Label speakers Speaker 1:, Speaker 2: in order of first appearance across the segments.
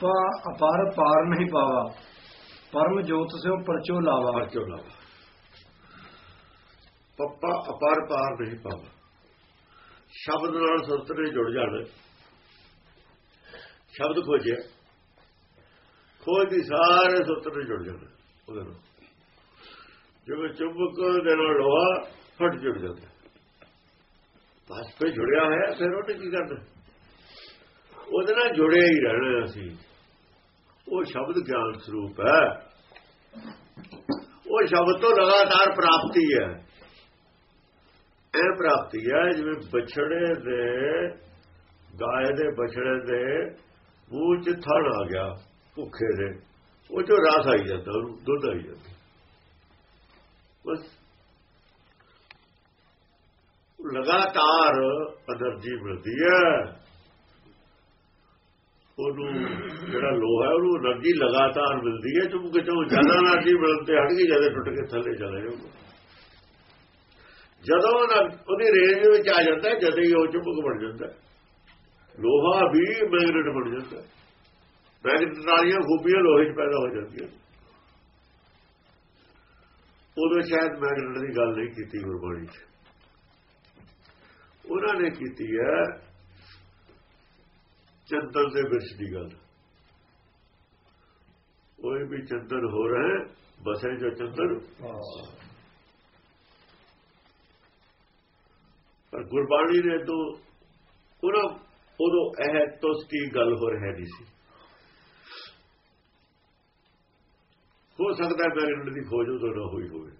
Speaker 1: ਪੱਪਾ ਅਪਾਰ ਪਾਰ ਨਹੀਂ ਪਾਵਾ। ਪਰਮ ਜੋਤ ਸਿਓ ਪਰਚੋ ਲਾਵਾ।
Speaker 2: ਪਰਚੋ ਲਾਵਾ। ਪੱਪਾ ਅਪਾਰ ਪਾਰ ਨਹੀਂ ਪਾਵਾ। ਸ਼ਬਦ ਨਾਲ ਸੁਰਤ ਜੁੜ ਜਾਣ। ਸ਼ਬਦ ਖੋਜਿਆ। ਖੋਜ ਦੀ ਸਾਰੇ ਸੁਰਤ ਨੇ ਜੁੜ ਜਾਣਾ। ਉਹਦੇ ਨਾਲ। ਜਿਵੇਂ ਚੁੰਬਕ ਦੇ ਨਾਲ ਲੋਹਾ, ਫਟ ਜੁੜ ਜਾਂਦਾ। ਬਸ ਪੇ ਜੁੜਿਆ ਹੈ ਫਿਰ ਉਹਨੇ ਕੀ ਕਰਨਾ? ਉਹਦੇ ਨਾਲ ਜੁੜਿਆ ਹੀ ਰਹਿਣਾ ਅਸੀਂ। ਉਹ ਸ਼ਬਦ ਗਿਆਨ ਸਰੂਪ ਹੈ। ਉਹ ਸ਼ਬਦ ਤੋਂ ਲਗਾਤਾਰ ਪ੍ਰਾਪਤੀ ਹੈ। ਇਹ ਪ੍ਰਾਪਤੀ ਹੈ ਜਿਵੇਂ ਬਛੜੇ ਦੇ ਗਾਇ ਦੇ ਬਛੜੇ ਦੇ ਮੂੰਹ 'ਚ ਥਣ ਆ ਗਿਆ ਭੁੱਖੇ ਦੇ। ਉਹ ਜੋ ਰਸ ਆਈ ਜਾਂਦਾ ਉਹਨੂੰ ਦੁੱਧ ਆਈ ਜਾਂਦਾ। ਬਸ। ਲਗਾਤਾਰ ਅਨਰਜੀ ਮਿਲਦੀ ਹੈ। ਉਹਨੂੰ ਜਿਹੜਾ ਲੋਹਾ ਉਹਨੂੰ એનર્ਜੀ ਲਗਾਤਾਰ ਮਿਲਦੀ ਹੈ ਤੁਮ ਕਿਤੋਂ ਜ਼ਿਆਦਾ એનર્ਜੀ ਮਿਲਣ ਤੇ ਹਟ ਗਈ, ਜਦੋਂ ਟੁੱਟ ਕੇ ਥੱਲੇ ਚਲੇ ਜਾਊਗਾ। ਜਦੋਂ ਉਹਦੀ ਰੇਂਜ ਵਿੱਚ ਆ ਜਾਂਦਾ, ਜਦੋਂ ਹੀ ਉਹ ਚੁੱਪ ਬਣ ਜਾਂਦਾ। ਲੋਹਾ ਵੀ ਮੈਗਨੇਟ ਬਣ ਜਾਂਦਾ। ਮੈਗਨੇਟ ਨਾਲੀਆਂ ਖੂਬੀਆਂ ਲੋਹੇ 'ਚ ਪੈਦਾ ਹੋ ਜਾਂਦੀਆਂ। ਉਦੋਂ ਸ਼ਾਇਦ ਮੈਗਨੇਟ ਦੀ ਗੱਲ ਨਹੀਂ ਕੀਤੀ ਗੁਰਬਾਣੀ 'ਚ। ਉਹਨਾਂ ਨੇ ਕੀਤੀ ਹੈ ਚੰਦਰ ਦੇ ਵਿਰਸ਼ ਦੀ ਗੱਲ। ਕੋਈ ਵੀ ਚੰਦਰ ਹੋ ਰਿਹਾ ਬਸੇ ਜੋ ਚੰਦਨ ਪਰ ਗੁਰਬਾਣੀ ਨੇ ਤੋਂ ਉਹਨਾਂ ਉਦੋਂ ਇਹ ਤੁਸ ਕੀ ਗੱਲ ਹੋ ਰਹੀ ਨਹੀਂ ਸੀ। ਹੋ ਸਕਦਾ ਮੈਗਨੇਟ ਦੀ ਖੋਜ ਉਦੋਂ ਨਾ ਹੋਈ ਹੋਵੇ।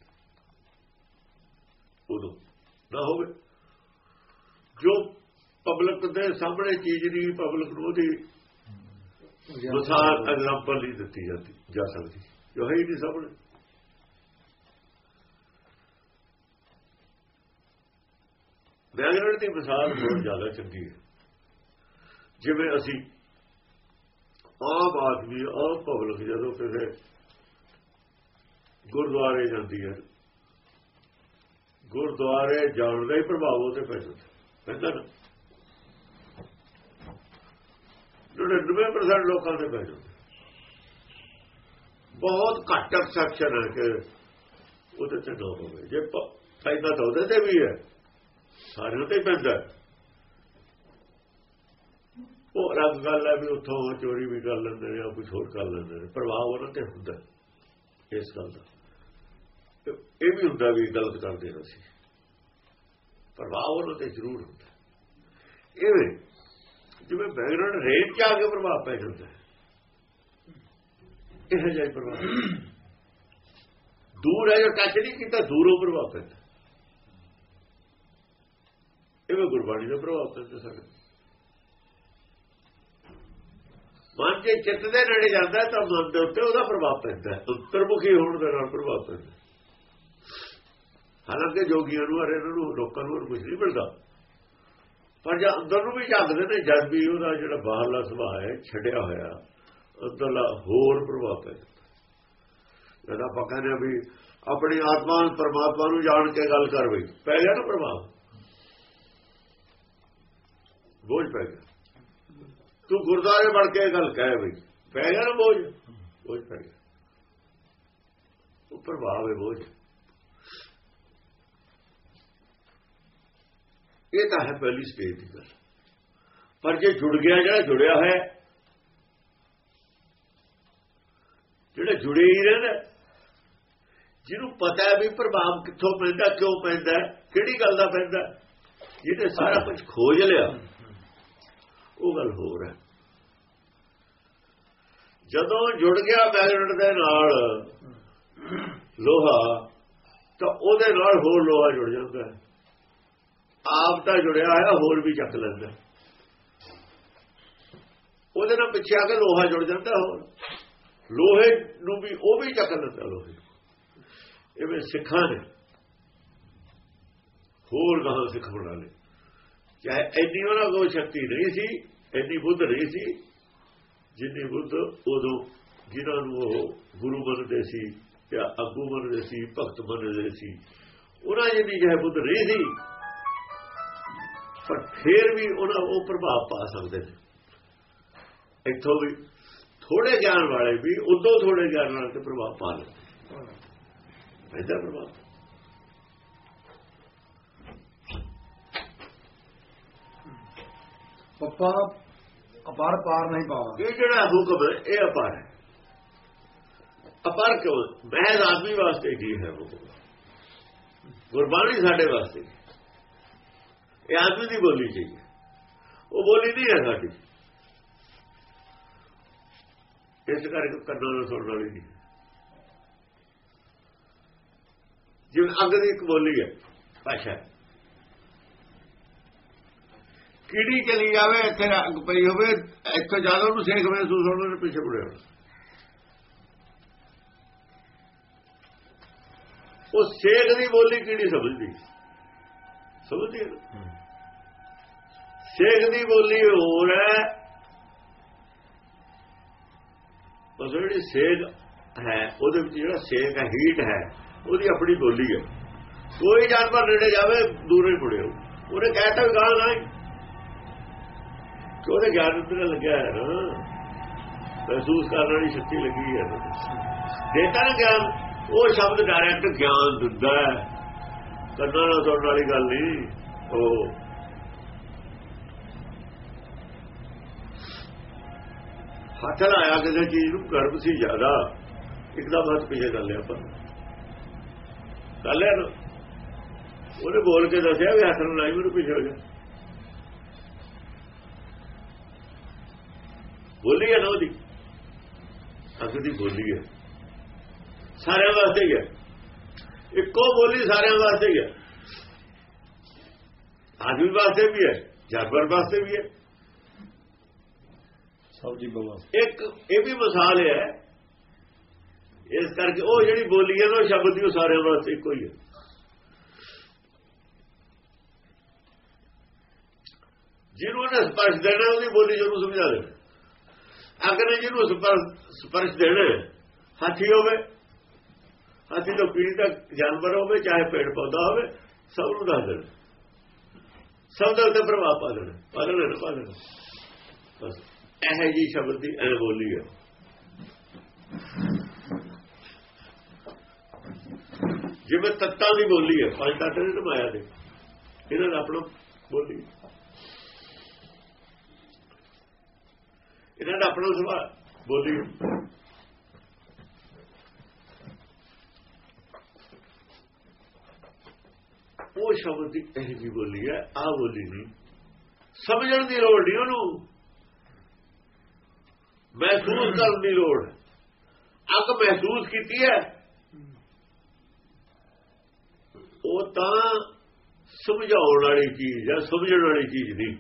Speaker 2: ਉਦੋਂ ਨਾ ਹੋਵੇ। ਜੋ ਪਬਲਿਕ ਦੇ ਸਾਹਮਣੇ ਚੀਜ਼ ਨਹੀਂ ਪਬਲਿਕ ਨੂੰ ਉਹਦੀ ਮਿਸਾਲ ਐਗਜ਼ਾਮਪਲ ਨਹੀਂ ਦਿੱਤੀ ਜਾਂਦੀ ਜਾ ਸਕਦੀ। ਜੋ ਹੈ ਹੀ ਨਹੀਂ ਸਾਹਮਣੇ। ਮੈਗਨੇਟ ਦੀ ਮਿਸਾਲ ਬਹੁਤ ਜ਼ਿਆਦਾ ਚੰਗੀ ਹੈ। ਜਿਵੇਂ ਅਸੀਂ ਆਮ ਆਦਮੀ ਆਮ ਪਬਲਿਕ ਜਦੋਂ ਕਿਸੇ ਗੁਰਦੁਆਰੇ ਜਾਂਦੀ ਹੈ ਗੁਰਦੁਆਰੇ ਜਾਣ ਦਾ ਹੀ ਪ੍ਰਭਾਵ ਉਹ ਤੇ ਪੈ ਜਾਂਦਾ। ਪੈਂਦਾ ਨਾ 99% ਲੋਕਾਂ ਤੇ ਪੈ ਜਾਂਦੇ। ਬਹੁਤ ਘੱਟ ਐਕਸੈਪਸ਼ਨ ਹੈ ਕਿ ਉਹਦੇ ਤੇ ਨਾ ਹੋਵੇ। ਜੇ ਫਾਇਦਾ ਤਾਂ ਉਹਦੇ ਤੇ ਵੀ ਹੈ। ਸਾਰਿਆਂ ਤੇ ਪੈਂਦਾ ਉਹ ਰੱਬ ਗੱਲ ਹੈ ਵੀ ਉੱਥੋਂ ਚੋਰੀ ਵੀ ਕਰ ਲੈਂਦੇ ਨੇ ਜਾਂ ਕੁਝ ਹੋਰ ਕਰ ਲੈਂਦੇ ਨੇ। ਪ੍ਰਭਾਵ ਉਹਨਾਂ ਤੇ ਹੁੰਦਾ ਇਸ ਗੱਲ ਦਾ। ਇਹ ਵੀ ਹੁੰਦਾ ਵੀ ਗਲਤ ਕਰਦੇ ਅਸੀਂ। ਪ੍ਰਭਾਵ ਉਹਨਾਂ ਤੇ ਜ਼ਰੂਰ ਹੁੰਦਾ ਇਹ ਜਿਵੇਂ ਬੈਕਗ੍ਰਾਉਂਡ ਰੇਟ ਚ ਆ ਕੇ ਪ੍ਰਭਾਵ ਪੈ ਜਾਂਦਾ ਇਹ ਜਿਹਾ ਪ੍ਰਭਾਵ ਦੂਰ ਹੈ ਜੋ ਟੱਚ ਨਹੀਂ ਕੀਤਾ, ਦੂਰੋਂ ਪ੍ਰਭਾਵ ਪੈਂਦਾ ਇਹ ਵੀ ਗੁਰਬਾਣੀ ਦਾ ਪ੍ਰਭਾਵ ਪੈਂਦਾ ਸਾਡੇ ਮਨ ਜੇ ਚਿੱਤ ਦੇ ਨੇੜੇ ਜਾਂਦਾ ਤਾਂ ਮਨ ਦੇ ਉੱਤੇ ਉਹਦਾ ਪ੍ਰਭਾਵ ਪੈਂਦਾ ਅੰਤਰਮੁਖੀ ਹੋਣ ਦੇ ਨਾਲ ਪ੍ਰਭਾਵ ਪੈਂਦਾ ਹਾਲਾਂਕਿ ਜੋਗੀਆਂ ਨੂੰ ਅਰੇ ਨੂੰ ਲੋਕਾਂ ਨੂੰ ਕੁਝ ਨਹੀਂ ਮਿਲਦਾ। ਪਰ ਜੇ ਅੰਦਰ ਨੂੰ ਵੀ ਝਾਕਦੇ ਨੇ ਜਦ ਵੀ ਉਹਦਾ ਜਿਹੜਾ ਬਾਹਰਲਾ ਸੁਭਾਅ ਹੈ, ਛੱਡਿਆ ਹੋਇਆ ਅੰਦਰਲਾ ਹੋਰ ਪ੍ਰਭਾਵ ਪੈ ਜਾਂਦਾ। ਜਦ ਆਪਾਂ ਕਹਿੰਦੇ ਵੀ ਆਪਣੀ ਆਤਮਾ ਪਰਮਾਤਮਾ ਨੂੰ ਜਾਣ ਕੇ ਗੱਲ ਕਰ ਬਈ, ਪੈ ਗਿਆ ਨਾ ਪ੍ਰਭਾਵ? ਬੋਝ ਪੈ ਗਿਆ। ਤੂੰ ਗੁਰਦਾਰੇ ਬਣ ਕੇ ਗੱਲ ਕਹਿ ਬਈ, ਪੈ ਗਿਆ ਨਾ ਬੋਝ? ਬੋਝ ਪੈ ਗਿਆ। ਉਹ ਪ੍ਰਭਾਵ ਹੈ ਬੋਝ। ਇਹ ਤਾਂ ਹੈ ਪਹਿਲੀ ਸਟੇਜ ਦੀ ਗੱਲ। ਪਰ ਜੇ ਜੁੜ ਗਿਆ, ਜਿਹੜਾ ਜੁੜਿਆ ਹੈ, ਜਿਹੜਾ ਜੁੜੇ ਹੀ ਰਹਿੰਦਾ ਜਿਹਨੂੰ ਪਤਾ ਹੈ ਵੀ ਪ੍ਰਭਾਵ ਕਿੱਥੋਂ ਪੈਂਦਾ, ਕਿਉਂ ਪੈਂਦਾ ਕਿਹੜੀ ਗੱਲ ਦਾ ਪੈਂਦਾ ਜਿਹਨੇ ਸਾਰਾ ਕੁਝ ਖੋਜ ਲਿਆ, ਉਹ ਗੱਲ ਹੋਰ ਹੈ। ਜਦੋਂ ਜੁੜ ਗਿਆ ਮੈਗਨੇਟ ਦੇ ਨਾਲ ਲੋਹਾ, ਤਾਂ ਉਹਦੇ ਨਾਲ ਹੋਰ ਲੋਹਾ ਜੁੜ ਜਾਂਦਾ ਹੈ। ਆਪ ਤਾਂ ਜੁੜਿਆ ਹੋਇਆ, ਹੋਰ ਵੀ ਚੱਕ ਲੈਂਦਾ। ਉਹਦੇ ਨਾਲ ਪਿੱਛੇ ਆ ਕੇ ਲੋਹਾ ਜੁੜ ਜਾਂਦਾ ਹੋਰ। ਲੋਹੇ ਨੂੰ ਵੀ ਉਹ ਵੀ ਚੱਕ ਲੈਂਦਾ ਲੋਹੇ ਇਵੇਂ ਸਿੱਖਾਂ ਨੇ। ਹੋਰ ਗਾਹਾਂ ਸਿੱਖ ਬਣਾ ਲਏ। ਚਾਹੇ ਐਨੀ ਉਹਨਾਂ ਕੋਲ ਸ਼ਕਤੀ ਨਹੀਂ ਸੀ, ਐਨੀ ਬੁੱਧ ਨਹੀਂ ਸੀ, ਜਿੰਨੀ ਬੁੱਧ ਉਦੋਂ ਜਿਨ੍ਹਾਂ ਨੂੰ ਉਹ ਗੁਰੂ ਮੰਨਦੇ ਸੀ ਜਾਂ ਅਗੂ ਮੰਨਦੇ ਸੀ, ਭਗਤ ਮੰਨਦੇ ਸੀ, ਉਹਨਾਂ ਜਿੰਨੀ ਜਿਹੇ ਬੁੱਧ ਨਹੀਂ ਸੀ ਪਰ ਫੇਰ ਵੀ ਉਹਨਾਂ ਉਹ ਪ੍ਰਭਾਵ ਪਾ ਸਕਦੇ ਨੇ। ਇੱਥੋਂ ਵੀ ਥੋੜੇ ਗਿਆਨ ਵਾਲੇ ਵੀ ਉਦੋਂ ਥੋੜੇ ਗਿਆਨ ਨਾਲ ਤੇ ਪ੍ਰਭਾਵ ਪਾ ਲੈਂਦੇ ਪੈਦਾ ਪ੍ਰਭਾਵ।
Speaker 1: ਪੱਪਾ ਅਪਾਰ ਪਾਰ ਨਹੀਂ ਪਾਵਾ
Speaker 2: ਇਹ ਜਿਹੜਾ ਹੁਕਮ ਹੈ ਇਹ ਅਪਾਰ ਹੈ। ਅਪਾਰ ਕਿਉਂ? ਮਹਿਜ਼ ਆਦਮੀ ਵਾਸਤੇ ਕੀ ਹੈ ਹੁਕਮ। ਗੁਰਬਾਣੀ ਸਾਡੇ ਵਾਸਤੇ ਇਹ ਆਦਮੀ ਦੀ ਬੋਲੀ ਚਾਹੀਏ ਉਹ ਬੋਲੀ ਨਹੀਂ ਹੈ ਸਾਡੀ। ਇਸ ਕਰਕੇ ਕੰਨਾਂ ਨਾਲ ਸੁਣਨ ਵਾਲੀ ਨਹੀਂ। ਜਿਵੇਂ ਅੱਗ ਦੀ ਇੱਕ ਬੋਲੀ ਹੈ ਭਾਸ਼ਾ ਕੀੜੀ ਚਲੀ ਜਾਵੇ, ਇੱਥੇ ਅੱਗ ਪਈ ਹੋਵੇ, ਇੱਥੋਂ ਜ਼ਿਆਦਾ ਉਹਨੂੰ ਸੇਖ ਮਹਿਸੂਸ ਹੋਣਾ ਨੇ ਪਿੱਛੇ ਮੁੜਿਆ ਉਹ ਸੇਖ ਦੀ ਬੋਲੀ ਕੀੜੀ ਸਮਝਦੀ। ਸਮਝਦੀ ਹੈ। ਸੇਖ ਦੀ ਬੋਲੀ ਹੋਰ ਹੈ। ਉਹ ਜਿਹੜੀ ਸੇਖ ਹੈ, ਉਹਦੇ ਵਿੱਚ ਜਿਹੜਾ ਸੇਖ ਹੈ, ਹੀਟ ਹੈ, ਉਹਦੀ ਆਪਣੀ ਬੋਲੀ ਹੈ। ਕੋਈ ਜਾਨਵਰ ਨੇੜੇ ਜਾਵੇ, ਦੂਰੋਂ ਹੀ ਉਹਨੇ ਕਹਿਤਾ ਵੀ ਗਾਲ ਨਾ ਕਿ ਉਹਦੇ ਗਿਆਨ ਉੱਤੇ ਲੱਗਿਆ ਹੈ ਨਾ। ਮਹਿਸੂਸ ਕਰਨ ਵਾਲੀ ਸ਼ਕਤੀ ਲੱਗੀ ਹੈ ਦੇਤਾ ਨਾ ਗਿਆਨ, ਉਹ ਸ਼ਬਦ ਡਾਇਰੈਕਟ ਗਿਆਨ ਦਿੰਦਾ ਹੈ। ਕੰਨਾਂ ਨਾਲ ਸੁਣਨ ਵਾਲੀ ਗੱਲ ਨਹੀਂ। ਉਹ ਹੱਥ ਲਾਇਆ ਕਿਸੇ ਚੀਜ਼ ਨੂੰ ਗਰਭ ਸੀ ਜ਼ਿਆਦਾ। ਇੱਕਦਮ ਹੱਥ ਪਿੱਛੇ ਕਰ ਲਿਆ ਆਪਾਂ। ਕਰ ਲਿਆ ਨਾ ਉਹਨੇ ਬੋਲ ਕੇ ਦੱਸਿਆ ਵੀ ਹੱਥ ਨੂੰ ਲਾਈ, ਮੈਨੂੰ ਪਿੱਛੇ ਹੋ ਗਿਆ ਬੋਲੀ ਹੈ ਨਾ ਉਹਦੀ? ਅੱਗ ਦੀ ਬੋਲੀ ਹੈ। ਸਾਰਿਆਂ ਵਾਸਤੇ ਹੀ ਹੈ। ਇੱਕੋ ਬੋਲੀ ਸਾਰਿਆਂ ਵਾਸਤੇ ਹੀ ਹੈ। ਆਦਮੀ ਵਾਸਤੇ ਵੀ ਹੈ, ਜਾਨਵਰ ਵਾਸਤੇ ਵੀ ਹੈ।
Speaker 1: ਸਭ ਬਵਾ
Speaker 2: ਇੱਕ, ਇਹ ਵੀ ਮਿਸਾਲ ਹੈ। ਇਸ ਕਰਕੇ ਉਹ ਜਿਹੜੀ ਬੋਲੀ ਹੈ ਨਾ, ਉਹ ਸ਼ਬਦ ਦੀ ਉਹ ਸਾਰਿਆਂ ਵਾਸਤੇ ਇੱਕੋ ਹੀ ਹੈ। ਜਿਹਨੂੰ ਉਹਨੇ ਸਪਰਸ਼ ਦੇਣਾ, ਉਹਦੀ ਬੋਲੀ ਜ਼ਰੂਰ ਸਮਝਾ ਦੇ ਅਗਰ ਜਿਹਨੂੰ ਸਪਰਸ਼ ਸਪਰਸ਼ ਦੇਣਾ ਹਾਥੀ ਹੋਵੇ, ਹਾਥੀ ਤੋਂ ਪੀੜੀ ਤੱਕ ਜਾਨਵਰ ਹੋਵੇ, ਚਾਹੇ ਪੇੜ ਪੌਦਾ ਹੋਵੇ, ਸਭ ਨੂੰ ਦੱਸ ਦੇਣਾ। ਸਭ ਦਾ ਉੱਤੇ ਪ੍ਰਭਾਵ ਪਾ ਦੇਣਾ। ਪਾ ਦੇਣਾ ਪਾ ਦੇਣਾ। ਬਸ। ਇਹ ਜੀ ਸ਼ਬਦ ਦੀ ਇਹ ਬੋਲੀ ਹੈ ਜਿਵੇਂ ਤੱਤਾਂ ਦੀ ਬੋਲੀ ਹੈ ਪੰਜ ਤੱਤ ਨੇ ਨਮਾਇਆ ਦੇ ਇਹਨਾਂ ਦਾ ਆਪਣਾ ਬੋਲੀ। ਇਹਨਾਂ ਦਾ ਆਪਣਾ ਸੁਭਾਅ, ਬੋਲੀ। ਉਹ ਸ਼ਬਦ ਦੀ ਇਹ ਜੀ ਬੋਲੀ ਹੈ ਆ ਬੋਲੀ ਨਹੀਂ। ਸਮਝਣ ਦੀ ਲੋੜ ਨਹੀਂ ਉਹਨੂੰ। ਮਹਿਸੂਸ ਕਰਨ ਦੀ ਲੋੜ ਅੱਗ ਮਹਿਸੂਸ ਕੀਤੀ ਹੈ। ਉਹ ਤਾਂ ਸਮਝਾਉਣ ਵਾਲੀ ਚੀਜ਼ ਹੈ ਸਮਝਣ ਵਾਲੀ ਚੀਜ਼ ਨਹੀਂ।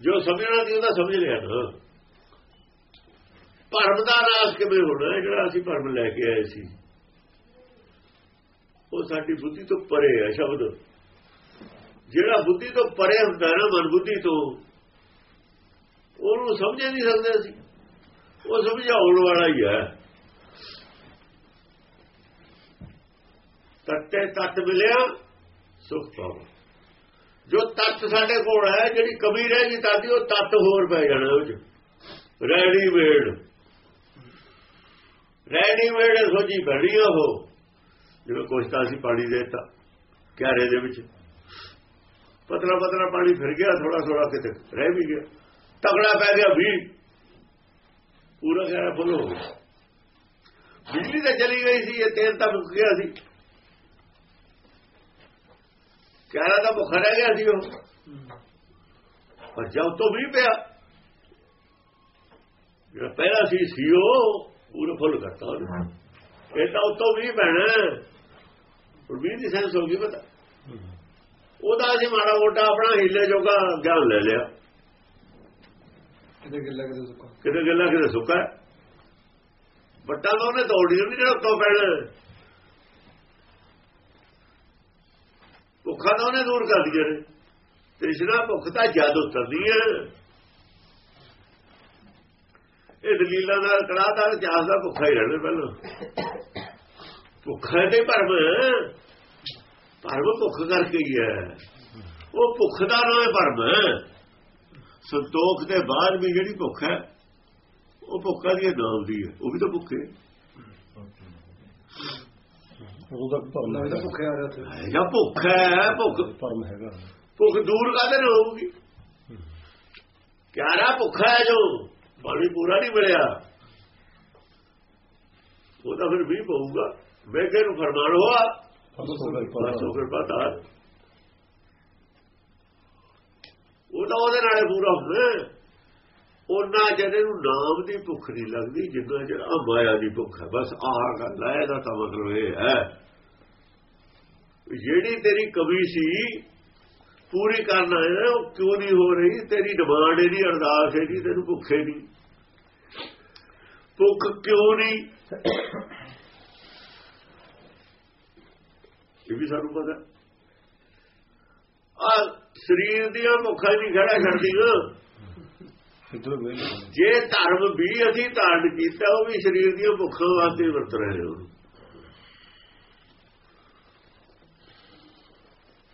Speaker 2: ਜੋ ਸਮਝਣਾ ਸੀ ਉਹਦਾ ਸਮਝ ਲਿਆ ਨਾ। ਭਰਮ ਦਾ ਨਾਸ ਕਿਵੇਂ ਹੋਣਾ ਜਿਹੜਾ ਅਸੀਂ ਭਰਮ ਲੈ ਕੇ ਆਏ ਸੀ। ਉਹ ਸਾਡੀ ਬੁੱਧੀ ਤੋਂ ਪਰੇ ਹੈ ਸ਼ਬਦ। ਜਿਹੜਾ ਬੁੱਧੀ ਤੋਂ ਪਰੇ ਹੁੰਦਾ ਨਾ ਮਨ ਬੁੱਧੀ ਤੋਂ ਉਹਨੂੰ ਸਮਝ ਨਹੀਂ ਸਕਦੇ ਸੀ ਉਹ ਸਮਝਾਉਣ ਵਾਲਾ ਹੀ ਹੈ। ਤੱਤੇ ਤੱਤ ਮਿਲਿਆ, ਸੁਖ ਪਾਵਾ ਜੋ ਤੱਤ ਸਾਡੇ ਕੋਲ ਹੈ, ਜਿਹੜੀ ਕਮੀ ਰਹਿ ਗਈ ਤਾਂ ਉਹ ਤੱਤ ਹੋਰ ਪੈ ਜਾਣਾ ਉਹ ਚ ਰੈਡੀਮੇਡ ਰੈਡੀਮੇਡ ਸੋਜੀ ਬੜੀ ਉਹ। ਜਿਵੇਂ ਕੁਛ ਤਾਂ ਅਸੀਂ ਪਾਣੀ ਦੇਤਾ, ਕਿਆਰੇ ਦੇ ਵਿੱਚ। ਪਤਲਾ ਪਤਲਾ ਪਾਣੀ ਫਿਰ ਗਿਆ ਥੋੜਾ ਥੋੜਾ ਕਿਤੇ ਰਹਿ ਵੀ ਗਿਆ। ਤਗੜਾ ਪੈ ਗਿਆ ਵੀ। ਪੂਰਾ ਕਿਆਰਾ ਫੁੱਲ ਹੋ ਗਿਆ। ਬਿਜਲੀ ਤਾਂ ਚਲੀ ਗਈ ਸੀ ਇਹ ਤੇਲ ਤਾਂ ਮੁੱਕ ਗਿਆ ਸੀ। ਕਿਆਰਾ ਤਾਂ ਭੁੱਖਾ ਰਹਿ ਗਿਆ ਸੀ ਉਹ। ਪਰ ਜਦ ਤੋਂ ਵੀ ਪਿਆ ਜਿਹੜਾ ਪਹਿਲਾ ਸੀ ਸੀ ਉਹ ਪੂਰਾ ਫੁੱਲ ਕਰਤਾ ਉਹਨੇ। ਇਹ ਤਾਂ ਉਤੋਂ ਵੀ ਪੈਣਾ ਉਹ ਵੀ ਦੀ ਸੈਂਸ ਹੋ ਗਈ ਪਤਾ। ਉਹਦਾ ਅਸੀਂ ਮਾੜਾ ਮੋਟਾ ਆਪਣਾ ਹੀਲੇ ਜੋਗਾ ਗਿਆਨ ਲੈ ਲਿਆ।
Speaker 1: ਕਿਤੇ ਗਿੱਲਾ ਕਿਤੇ ਸੁੱਕਾ।
Speaker 2: ਕਿਤੇ ਗੱਲਾਂ ਕਿਤੇ ਸੁੱਕਾ ਵੱਟਾਂ ਤਾਂ ਉਹਨੇ ਤੋੜੀ ਨਹੀਂ ਜਿਹੜਾ ਉੱਤੋਂ ਪੈਣਾ। ਭੁੱਖਾ ਤਾਂ ਉਹਨੇ ਦੂਰ ਕਰ ਦਿਆ ਨੇ। ਤ੍ਰਿਸ਼ਨਾ ਭੁੱਖ ਤਾਂ ਜਦ ਉਤਰਦੀ ਹੈ। ਇਹ ਦਲੀਲਾਂ ਨਾਲ ਕੜਾਹ ਕੜਾਦਾ ਚਾਸ ਦਾ ਭੁੱਖਾ ਹੀ ਰਹਿਣਾ ਪਹਿਲਾਂ। ਭੁੱਖਾ ਤੇ ਭਰਮ। ਭਰਮ ਭੁੱਖ ਕਰਕੇ ਹੀ ਹੈ। ਉਹ ਭੁੱਖ ਦਾ ਨਾਮ ਹੈ ਭਰਮ। ਸੰਤੋਖ ਦੇ ਬਾਅਦ ਵੀ ਜਿਹੜੀ ਭੁੱਖ ਹੈ ਉਹ ਭੁੱਖਾ ਦੀ ਨਾਮ ਦੀ ਹੈ। ਉਹ ਵੀ ਤਾਂ ਭੁੱਖੇ।
Speaker 3: ਉਹਦਾ ਭਰਮ
Speaker 1: ਭੁੱਖੇ ਆ ਰਿਹਾ ਉੱਥੇ।
Speaker 2: ਹੈ ਜਾਂ ਭੁੱਖ ਹੈ ਭੁੱਖ।
Speaker 3: ਭਰਮ ਹੈਗਾ।
Speaker 2: ਭੁੱਖ ਦੂਰ ਕਾਹਦੇ ਨਾਲ ਹੋਊਗੀ? ਕਿਆਰਾ ਭੁੱਖਾ ਹੈ ਜੋ ਪਾਣੀ ਪੂਰਾ ਨਹੀਂ ਮਿਲਿਆ। ਉਹ ਤਾਂ ਫਿਰ ਵੀ ਪਊਗਾ। ਵੇਖੇ ਨੂੰ ਫਰਮਾਨ ਹੋਆ।
Speaker 3: ਬਸ ਹੋ
Speaker 2: ਫਿਰ ਪਤਾ। ਉਹ ਤਾਂ ਉਹਦੇ ਨਾਲੇ ਪੂਰਾ ਹੁੰਦਾ ਉਹਨਾਂ ਜਿਹੜੇ ਨੂੰ ਨਾਮ ਦੀ ਭੁੱਖ ਨਹੀਂ ਲੱਗਦੀ ਜਿੰਨਾ ਜਿਹੜਾ ਮਾਇਆ ਦੀ ਭੁੱਖ ਹੈ, ਬਸ ਆਹ ਗੱਲ ਹੈ, ਇਹਦਾ ਤਾਂ ਮਤਲਬ ਇਹ ਹੈ। ਜਿਹੜੀ ਤੇਰੀ ਕਮੀ ਸੀ, ਪੂਰੀ ਕਰਨਾ ਹੈ ਉਹ ਕਿਉਂ ਨਹੀਂ ਹੋ ਰਹੀ? ਤੇਰੀ ਡਿਮਾਂਡ ਇਹਦੀ, ਅਰਦਾਸ ਇਹਦੀ, ਤੈਨੂੰ ਭੁੱਖੇ ਨਹੀਂ। ਭੁੱਖ ਕਿਉਂ ਨਹੀਂ? ਇਹ ਵੀ ਸਾਨੂੰ ਪਤਾ। ਆ ਸਰੀਰ ਦੀਆਂ ਭੁੱਖਾਂ ਨਹੀਂ ਖੜਾ
Speaker 3: ਵੇਲ
Speaker 2: ਜੇ ਧਰਮ ਵੀ ਅਸੀਂ ਧਾਰਨ ਕੀਤਾ ਉਹ ਵੀ ਸਰੀਰ ਦੀਆਂ ਭੁੱਖਾਂ ਵਾਸਤੇ ਵਰਤ ਰਹੇ ਉਹਨੂੰ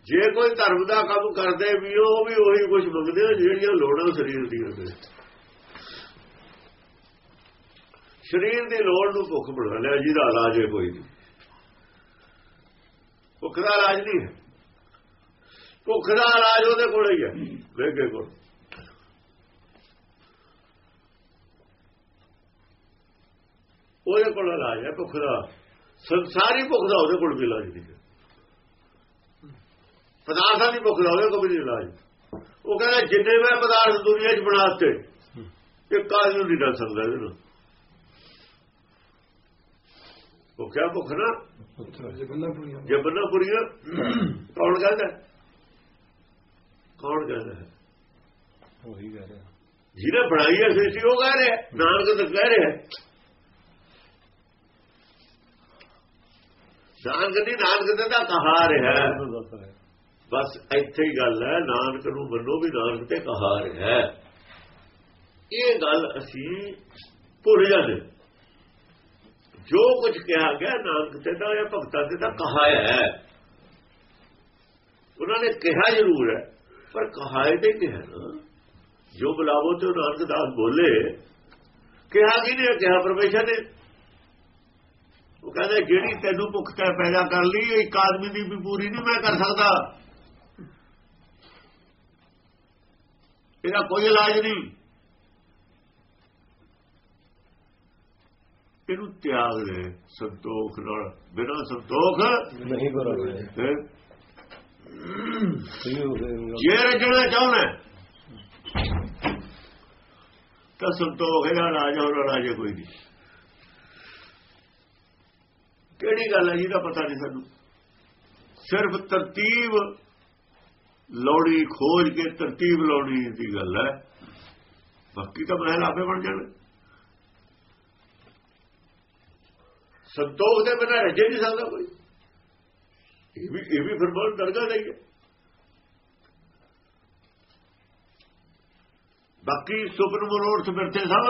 Speaker 2: ਜੇ ਕੋਈ ਧਰਮ ਦਾ ਕੰਮ ਕਰਦੇ ਵੀ ਉਹ ਵੀ ਉਹੀ ਕੁਝ ਮੰਗਦੇ ਆ ਜਿਹੜੀਆਂ ਲੋੜਾਂ ਸਰੀਰ ਦੀਆਂ ਨੇ। ਸਰੀਰ ਦੀ ਲੋੜ ਨੂੰ ਭੁੱਖ ਬਣਾ ਲਿਆ ਜਿਹਦਾ ਇਲਾਜ ਹੈ ਕੋਈ ਨਹੀਂ। ਭੁੱਖ ਦਾ ਇਲਾਜ ਨਹੀਂ ਹੈ। ਭੁੱਖ ਦਾ ਇਲਾਜ ਉਹਦੇ ਕੋਲ ਹੀ ਹੈ। ਵੇਗੇ ਕੋਲ। ਉਹਦੇ ਕੋਲ ਇਲਾਜ ਹੈ ਭੁੱਖ ਦਾ ਸੰਸਾਰੀ ਭੁੱਖ ਦਾ ਉਹਦੇ ਕੋਲ ਵੀ ਇਲਾਜ ਨਹੀਂ ਹੈ। ਪਦਾਰਥਾਂ ਦੀ ਭੁੱਖ ਦਾ ਉਹਦੇ ਕੋਲ ਵੀ ਇਲਾਜ ਉਹ ਕਹਿੰਦਾ ਜਿੰਨੇ ਮੈਂ ਪਦਾਰਥ ਦੁਨੀਆ 'ਚ ਬਣਾਤੇ ਇਹ ਕਾਜ ਨੂੰ ਨਹੀਂ ਦੱਸ ਸਕਦਾ ਇਹਨੂੰ ਉਹ ਕਿਆ ਭੁੱਖ ਨਾ
Speaker 1: ਜੇ ਬੰਨਾ ਪੂਰੀਆਂ
Speaker 2: ਜੇ ਬੰਨਾ ਪੁਰੀਆਂ ਕੌਣ ਕਹਿੰਦਾ? ਕੌਣ ਕਹਿੰਦਾ ਹੈ?
Speaker 3: ਉਹੀ ਕਹਿ ਰਿਹਾ।
Speaker 2: ਜਿਹਨੇ ਬਣਾਈ ਹੈ ਸ੍ਰਿਸ਼ਟੀ ਉਹ ਕਹਿ ਰਿਹਾ। ਨਾਨਕ ਤਾਂ ਕਹਿ ਰਿਹਾ। ਨਾਨਕ ਦੀ ਨਾਨਕ ਤੇ ਤਾਂ ਕਹਾ ਰਿਹਾ। ਬਸ ਇੱਥੇ ਹੀ ਗੱਲ ਹੈ ਨਾਨਕ ਨੂੰ ਮੰਨੋ ਵੀ ਨਾਨਕ ਤੇ ਕਹਾ ਰਿਹਾ। ਇਹ ਗੱਲ ਅਸੀਂ ਭੁੱਲ ਜਾਂਦੇ। ਜੋ ਕੁਝ ਕਿਹਾ ਗਿਆ ਨਾਨਕ ਤੇ ਤਾਂ ਇਹ ਭਗਤਾਂ ਤੇ ਤਾਂ ਕਹਾ ਹੈ। ਉਹਨਾਂ ਨੇ ਕਿਹਾ ਜ਼ਰੂਰ ਹੈ। ਪਰ ਕਹਾ ਇਹ ਤੇ ਕਿਹਾ ਨਾ? ਜੋ ਬੁਲਾਵੋ ਤੇ ਨਾਨਕ ਦਾਸ ਬੋਲੇ ਕਿਹਾ ਕਿ ਨਹੀਂ ਕਿਹਾ ਪਰਮੇਸ਼ਰ ਨੇ। ਉਹ ਕਹਿੰਦਾ ਜਿਹੜੀ ਤੈਨੂੰ ਭੁੱਖ ਤੈ ਪੈਦਾ ਕਰ ਲਈ ਇੱਕ ਆਦਮੀ ਦੀ ਵੀ ਪੂਰੀ ਨਹੀਂ ਮੈਂ ਕਰ ਸਕਦਾ। ਇਹਦਾ ਕੋਈ ਇਲਾਜ ਨਹੀਂ। ਇਹਨੂੰ ਤਿਆਗ ਦੇ ਸੰਤੋਖ ਨਾਲ। ਬਿਨਾਂ ਸੰਤੋਖ
Speaker 3: ਨਹੀਂ ਕਰਾਂਗੇ
Speaker 2: ਜੇ ਰਜਣਾ ਚਾਹੁੰਦਾ? ਤਾਂ ਸੰਤੋਖ ਇਹਦਾ ਇਲਾਜ ਹੋਰ ਰਾਜੇ ਕੋਈ ਨਹੀਂ। ਕਿਹੜੀ ਗੱਲ ਹੈ ਜਿਹਦਾ ਪਤਾ ਨਹੀਂ ਸਾਨੂੰ। ਸਿਰਫ ਤਰਤੀਬ ਲੋੜੀ ਖੋਜ ਕੇ ਤਰਤੀਬ ਲਾਉਣੀ ਦੀ ਗੱਲ ਹੈ। ਬਾਕੀ ਤਾਂ ਮਹਿਲ ਆਪੇ ਬਣ ਜਾਣ। ਸੰਤੋਖ ਦੇ ਬਿਨਾਂ ਰਜੇ ਨਹੀਂ ਸਕਦਾ ਕੋਈ। ਇਹ ਵੀ ਇਹ ਵੀ ਫਰਮਾਨ ਦਰਗਾਹ ਨਹੀਂ ਹੈ ਬਾਕੀ ਸੁਪਨ ਮਨੋਰਥ ਮਿਰਤੇ ਸਭ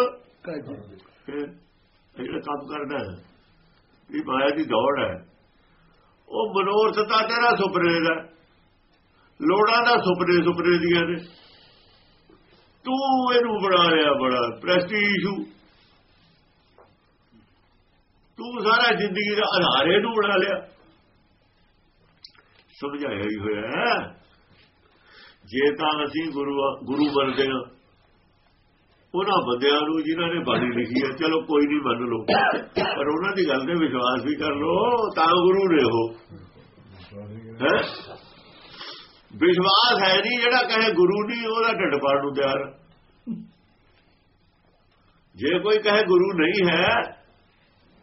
Speaker 2: ਜਿਹੜਾ ਕੰਮ ਕਰਦਾ ਹੈ ਇਹ ਮਾਇਆ ਦੀ ਦੌੜ ਹੈ। ਉਹ ਮਨੋਰਥ ਤਾਂ ਤੇਰਾ ਸੁਪਨੇ ਦਾ ਲੋੜਾਂ ਦਾ ਸੁਪਨੇ ਸੁਪਨੇ ਦੀਆਂ ਨੇ। ਤੂੰ ਇਹਨੂੰ ਬਣਾ ਲਿਆ ਬੜਾ ਪ੍ਰੈਸਟੀਜ ਤੂੰ ਸਾਰਾ ਜ਼ਿੰਦਗੀ ਦਾ ਆਧਾਰ ਇਹਨੂੰ ਬਣਾ ਲਿਆ। ਸਮਝਾਇਆ ਹੀ ਹੋਇਆ ਜੇ ਤਾਂ ਅਸੀਂ ਗੁਰੂ ਗੁਰੂ ਬਣਦੇ ਹਾਂ। ਉਹਨਾਂ ਬੰਦਿਆਂ ਨੂੰ ਜਿਨ੍ਹਾਂ ਨੇ ਬਾਣੀ ਲਿਖੀ ਹੈ, ਚਲੋ ਕੋਈ ਨਹੀਂ ਮੰਨ ਲਓ। ਪਰ ਉਹਨਾਂ ਦੀ ਗੱਲ ਤੇ ਵਿਸ਼ਵਾਸ ਵੀ ਕਰ ਲਓ, ਤਾਂ ਗੁਰੂ ਨੇ ਉਹ। ਹੈ? ਵਿਸ਼ਵਾਸ ਹੈ ਨਹੀਂ ਜਿਹੜਾ ਕਹੇ ਗੁਰੂ ਨਹੀਂ, ਉਹਦਾ ਢਿੱਡ ਪਾੜ ਨੂੰ ਤਿਆਰ। ਜੇ ਕੋਈ ਕਹੇ ਗੁਰੂ ਨਹੀਂ ਹੈ,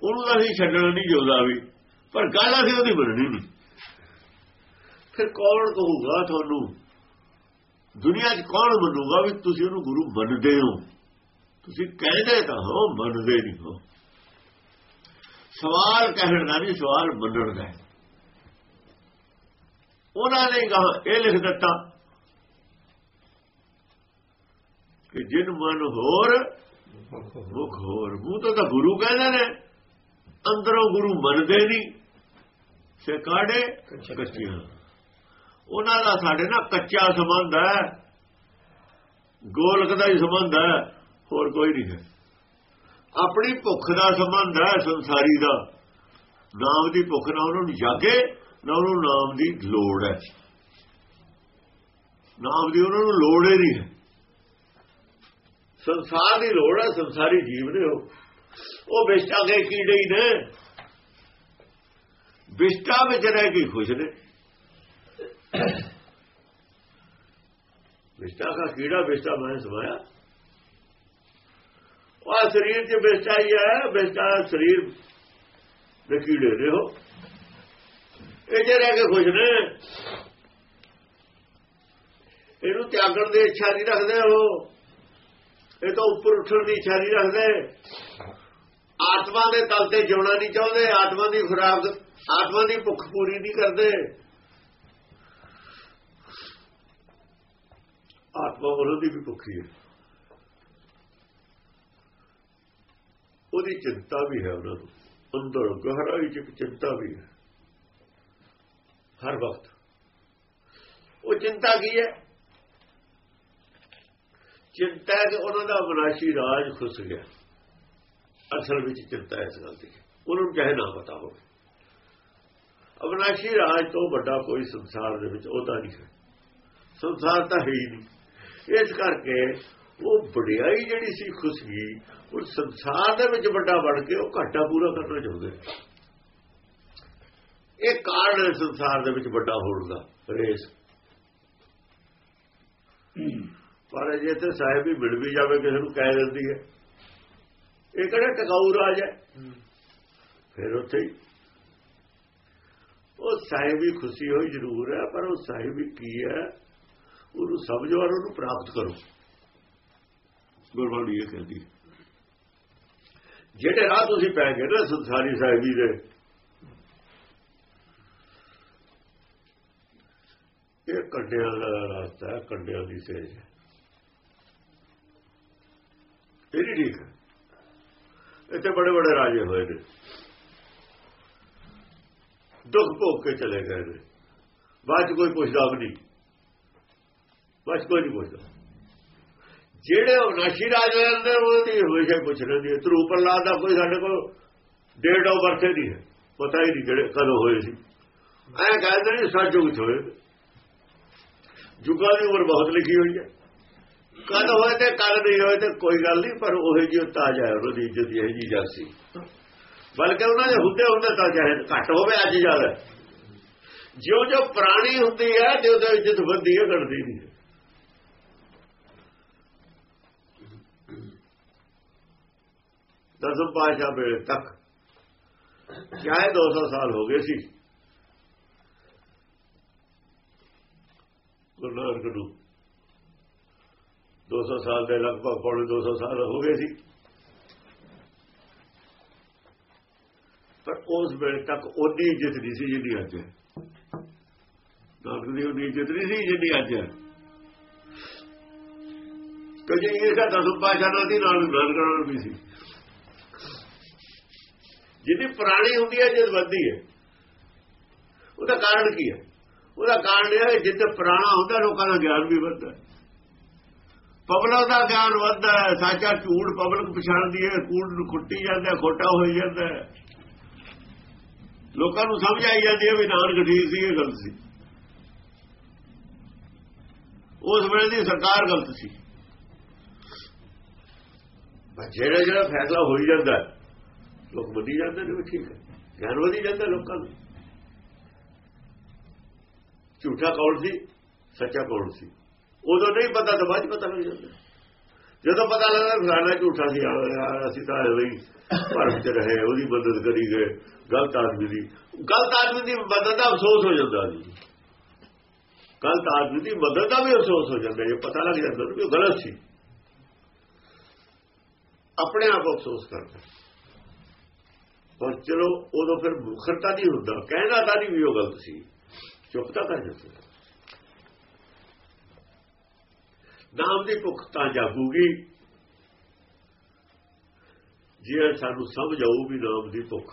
Speaker 2: ਉਹਨੂੰ ਤਾਂ ਅਸੀਂ ਛੱਡਣਾ ਨਹੀਂ ਚਾਹੁੰਦਾ ਵੀ। ਪਰ ਗੱਲ ਅਸੀਂ ਉਹਦੀ ਮੰਨਣੀ ਨਹੀਂ। ਫਿਰ ਕੌਣ ਕਹੂਗਾ ਤੁਹਾਨੂੰ? ਦੁਨੀਆ 'ਚ ਕੌਣ ਮੰਨੂਗਾ ਵੀ ਤੁਸੀਂ ਉਹਨੂੰ ਗੁਰੂ ਮੰਨਦੇ ਹੋ? ਤੁਸੀਂ ਕਹਿੰਦੇ ਤਾਂ ਹੋ ਮੰਨਦੇ ਨਹੀਂ ਹੋ। ਸਵਾਲ ਕਹਿਣ ਦਾ ਨਹੀਂ ਸਵਾਲ ਮੰਨਣ ਦਾ। ਉਹਨਾਂ ਨੇ ਕਹਾ ਇਹ ਲਿਖ ਦਿੱਤਾ ਕਿ ਜਿਨ ਮਨ ਹੋਰ ਮੁਖ ਹੋਰ। ਮੂੰਹ ਤੋਂ ਤਾਂ ਗੁਰੂ ਕਹਿੰਦੇ ਨੇ ਅੰਦਰੋਂ ਗੁਰੂ ਮੰਨਦੇ ਨਹੀਂ। ਸੇ ਕਾੜੇ ਕੱਚੀਆਂ। ਉਹਨਾਂ ਦਾ ਸਾਡੇ ਨਾਲ ਕੱਚਾ ਸੰਬੰਧ ਹੈ। ਗੋਲਕ ਦਾ ਹੀ ਸੰਬੰਧ ਹੈ। ਹੋਰ ਕੋਈ ਨਹੀਂ ਹੈ। ਆਪਣੀ ਭੁੱਖ ਦਾ ਸੰਬੰਧ ਹੈ ਸੰਸਾਰੀ ਦਾ। ਨਾਮ ਦੀ ਭੁੱਖ ਨਾਲ ਉਹਨੂੰ ਜਾਗੇ, ਨਾ ਉਹਨੂੰ ਨਾਮ ਦੀ ਲੋੜ ਹੈ। ਨਾਮ ਦੀ ਉਹਨਾਂ ਨੂੰ ਲੋੜ ਹੀ ਨਹੀਂ ਹੈ। ਸੰਸਾਰ ਦੀ ਲੋੜ ਹੈ, ਸੰਸਾਰੀ ਜੀਵ ਨੇ ਉਹ। ਉਹ ਵਿਸ਼ਟਾ ਦੇ ਕੀੜੇ ਹੀ ਨੇ। ਵਿਸ਼ਟਾ ਵਿੱਚ ਰਹਿ ਕੇ ਖੁਸ਼ ਨੇ। ਵਿਸ਼ਟਾ ਦਾ ਕੀੜਾ ਵਿਸ਼ਟਾ ਮੈਂ ਸਮਾਇਆ। ਉਹ ਸਰੀਰ 'ਚ ਵਿਸ਼ਟਾ ਹੀ ਹੈ, ਵਿਸ਼ਟਾ ਸਰੀਰ ਦੇ ਕੀੜੇ ਨੇ ਉਹ। ਇਹ ਜੇ ਰਹਿ ਕੇ ਖੁਸ਼ ਨੇ, ਇਹਨੂੰ ਤਿਆਗਣ ਦੀ ਇੱਛਾ ਨਹੀਂ ਰੱਖਦੇ ਉਹ। ਇਹ ਤਾਂ ਉੱਪਰ ਉੱਠਣ ਦੀ ਇੱਛਾ ਨਹੀਂ ਰੱਖਦੇ। ਆਤਮਾ ਦੇ ਤਲ ਤੇ ਜਿਉਣਾ ਨਹੀਂ ਚਾਹੁੰਦੇ, ਆਤਮਾ ਦੀ ਖੁਰਾਕ, ਆਤਮਾ ਦੀ ਭੁੱਖ ਪੂਰੀ ਨਹੀਂ ਕਰਦੇ। ਆਤਮਾ ਉਹਨਾਂ ਦੀ ਵੀ ਭੁੱਖੀ ਹੈ। ਉਹਦੀ ਚਿੰਤਾ ਵੀ ਹੈ ਉਹਨਾਂ ਨੂੰ। ਅੰਦਰ ਗਹਿਰਾਈ ਚ ਇੱਕ ਚਿੰਤਾ ਵੀ ਹੈ। ਹਰ ਵਕਤ। ਉਹ ਚਿੰਤਾ ਕੀ ਹੈ? ਚਿੰਤਾ ਕਿ ਉਹਨਾਂ ਦਾ ਵਿਨਾਸ਼ੀ ਰਾਜ ਖੁੱਸ ਗਿਆ। ਅਸਲ ਵਿੱਚ ਚਿੰਤਾ ਇਸ ਗੱਲ ਦੀ ਉਹਨਾਂ ਨੂੰ ਚਾਹੇ ਨਾ ਪਤਾ ਹੋਵੇ। ਅਵਨਾਸ਼ੀ ਰਾਜ ਤੋਂ ਵੱਡਾ ਕੋਈ ਸੰਸਾਰ ਦੇ ਵਿੱਚ ਉਹਦਾ ਨਹੀਂ ਹੈ। ਸੰਸਾਰ ਤਾਂ ਹੈ ਹੀ ਨਹੀਂ। ਇਸ ਕਰਕੇ ਉਹ ਵਡਿਆਈ ਜਿਹੜੀ ਸੀ ਖੁਸ਼ੀ ਉਹ ਸੰਸਾਰ ਦੇ ਵਿੱਚ ਵੱਡਾ ਬਣ ਕੇ ਉਹ ਘਾਟਾ ਪੂਰਾ ਕਰਨਾ ਚਾਹੁੰਦੇ ਇਹ ਕਾਰਨ ਹੈ ਸੰਸਾਰ ਦੇ ਵਿੱਚ ਵੱਡਾ ਹੋਣ ਦਾ ਰੇਸ ਪਰ ਜੇ ਤੇ ਸਾਹਿਬ ਹੀ ਮਿਲ ਵੀ ਜਾਵੇ ਕਿਸੇ ਨੂੰ ਕਹਿ ਦਿੰਦੀ ਹੈ। ਇਹ ਕਿਹੜਾ ਟਿਕਾਊ ਰਾਜ ਹੈ। ਫਿਰ ਉੱਥੇ ਹੀ। ਉਹ ਸਾਹਿਬ ਵੀ ਖੁਸ਼ੀ ਹੋਈ ਜ਼ਰੂਰ ਹੈ ਪਰ ਉਹ ਸਾਹਿਬ ਵੀ ਕੀ ਹੈ? ਉਹਨੂੰ ਸਮਝੋ ਔਰ ਉਹਨੂੰ ਪ੍ਰਾਪਤ ਕਰੋ। ਗੁਰਬਾਣੀ ਇਹ ਕਹਿੰਦੀ ਜਿਹੜੇ ਰਾਹ ਤੁਸੀਂ ਪੈ ਗਏ ਨਾ ਸੰਸਾਰੀ ਸਾਹਿਬੀ ਦੇ, ਇਹ ਕੰਡਿਆਂ ਦਾ ਰਸਤਾ ਹੈ, ਕੰਡਿਆਂ ਦੀ ਸੇਜ ਹੈ। ਇਹ ਨਹੀਂ ਠੀਕ। ਹੈ ਇੱਥੇ ਬੜੇ ਬੜੇ ਰਾਜੇ ਹੋਏ ਨੇ। ਦੁੱਖ ਭੋਗ ਕੇ ਚਲੇ ਗਏ ਨੇ। ਬਾਅਦ ਕੋਈ ਪੁੱਛਦਾ ਵੀ ਨਹੀਂ। ਬਸ ਕੋਈ ਨਹੀਂ ਪੁੱਛਦਾ। ਜਿਹੜੇ ਅਵਨਾਸ਼ੀ ਰਾਜੇ ਨੇ ਉਹਦੀ ਹਮੇਸ਼ਾ ਪੁੱਛ ਰਹਿੰਦੀ ਹੈ ਤਰੂ ਪ੍ਰਲਾਦ ਦਾ ਕੋਈ ਸਾਡੇ ਕੋਲ ਡੇਟ ਆਫ ਬਰਥ ਨਹੀਂ ਹੈ। ਪਤਾ ਹੀ ਨਹੀਂ ਕਿਹੜੇ ਕਦੋਂ ਹੋਏ ਸੀ। ਐ ਕਹਿੰਦੇ ਨੇ ਸੱਚੋ ਹੋਏ। ਜੁਗਾਂ ਦੀ ਉਮਰ ਬਹੁਤ ਲਿਖੀ ਹੋਈ ਹੈ। ਕਦ ਹੋਏ ਤੇ ਕਦ ਨਹੀਂ ਹੋਏ ਤੇ ਕੋਈ ਗੱਲ ਨਹੀਂ ਪਰ ਉਹ ਜੀ ਤਾਜਾ ਹੈ, ਉਹਦੀ ਇੱਜ਼ਤ ਇਹ ਜੀ ਜਾਸੀ। ਬਲਕਿ ਉਹਨਾਂ ਦੇ ਹੁੰਦੇ ਹੁੰਦੇ ਤਾਂ ਚਾਹੇ ਘੱਟ ਹੋਵੇ, ਅੱਜ ਜ਼ਿਆਦਾ। ਜਿਉਂ ਜੋ ਪੁਰਾਣੀ ਹੁੰਦੀ ਹੈ ਤੇ ਉਹਦੀ ਇੱਜ਼ਤ ਵੱਧਦੀ ਹੈ, ਘਟਦੀ ਨਹੀਂ ਦਸਮ ਪਾਸ਼ਾ ਵੇਲੇ ਤੱਕ। ਚਾਹੇ 200 ਸਾਲ ਹੋ ਗਏ ਸੀ। ਗੁਰੂ ਨਾਨਕ ਨੂੰ 200 ਸਾਲ ਦੇ ਲਗਭਗ ਪੌਣੇ 200 ਸਾਲ ਹੋ ਗਏ ਸੀ। ਪਰ ਉਸ ਵੇਲੇ ਤੱਕ ਉਹਦੀ ਇੱਜ਼ਤ ਨਹੀਂ ਸੀ ਜਿੰਨੀ ਅੱਜ ਹੈ। ਨਾਨਕ ਦੀ ਉਹਦੀ ਇੱਜ਼ਤ ਨਹੀਂ ਸੀ ਜਿੰਨੀ ਅੱਜ ਹੈ। ਕਿਉਂਕਿ ਇਹ ਤਾਂ ਦਸਮ ਪਾਸ਼ਾ ਨਾਲ ਦੀ ਨਾਲ ਨਾਨਕ ਨਾਲ ਵੀ ਸੀ। ਜਿਹਦੀ ਪੁਰਾਣੀ ਹੁੰਦੀ ਹੈ ਜਦ ਵੱਧਦੀ ਹੈ। ਉਹਦਾ ਕਾਰਨ ਕੀ ਹੈ? ਉਹਦਾ ਕਾਰਨ ਇਹ ਹੈ ਜਿੱਦ ਪੁਰਾਣਾ ਹੁੰਦਾ, ਲੋਕਾਂ ਦਾ ਗਿਆਨ ਵੀ ਵੱਧਦਾ ਪਬਲਿਕ ਦਾ ਗਿਆਨ ਵੱਧਦਾ ਹੈ। ਸੱਚਾ ਝੂਠ ਪਬਲਿਕ ਪਛਾਣਦੀ ਹੈ। ਕੂੜ ਨੂੰ ਖੁੱਟੀ ਜਾਂਦਾ ਖੋਟਾ ਹੋਈ ਜਾਂਦਾ ਲੋਕਾਂ ਨੂੰ ਸਮਝ ਆਈ ਜਾਂਦੀ ਹੈ ਵੀ ਨਾਨਕ ਠੀਕ ਸੀ, ਇਹ ਗਲਤ ਸੀ। ਉਸ ਵੇਲੇ ਦੀ ਸਰਕਾਰ ਗਲਤ ਸੀ। ਜਿਹੜਾ ਜਿਹੜਾ ਫੈਸਲਾ ਹੋਈ ਜਾਂਦਾ ਲੋਕ ਮੰਨੀ ਜਾਂਦੇ ਨੇ ਠੀਕ ਹੈ। ਗਿਆਨ ਵਧੀ ਜਾਂਦਾ ਲੋਕਾਂ ਨੂੰ। ਝੂਠਾ ਕੌਣ ਸੀ? ਸੱਚਾ ਕੌਣ ਸੀ? ਉਦੋਂ ਨਹੀਂ ਪਤਾ ਤਾਂ ਬਾਅਦ ਪਤਾ ਲੱਗ ਜਾਂਦਾ। ਜਦੋਂ ਪਤਾ ਲੱਗਦਾ ਫਲਾਣਾ ਝੂਠਾ ਸੀ ਅਸੀਂ ਤਾਂ ਐਵੇਂ ਹੀ ਭਰਮ ਚ ਰਹੇ ਉਹਦੀ ਮਦਦ ਕਰੀ ਗਏ ਗਲਤ ਆਦਮੀ ਦੀ ਗਲਤ ਆਦਮੀ ਦੀ ਮਦਦ ਦਾ ਅਫਸੋਸ ਹੋ ਜਾਂਦਾ ਜੀ। ਗਲਤ ਆਦਮੀ ਦੀ ਮਦਦ ਦਾ ਵੀ ਅਫਸੋਸ ਹੋ ਜਾਂਦਾ, ਜੇ ਪਤਾ ਲੱਗ ਜਾਂਦਾ ਕਿ ਉਹ ਗਲਤ ਸੀ। ਆਪਣੇ ਆਪ ਅਫਸੋਸ ਕਰਦਾ। ਪਰ ਚਲੋ ਉਦੋਂ ਫਿਰ ਮੁਖਰਤਾ ਨਹੀਂ ਹੁੰਦਾ। ਕਹਿਣਾ ਤਾਂ ਨਹੀਂ ਵੀ ਉਹ ਗਲਤ ਸੀ। ਚੁੱਪ ਤਾਂ ਕਰ ਜਾਂਦਾ। ਨਾਮ ਦੀ ਭੁੱਖ ਤਾਂ ਜਾਗੂਗੀ। ਜੇ ਸਾਨੂੰ ਸਮਝ ਆਊ ਵੀ ਨਾਮ ਦੀ ਭੁੱਖ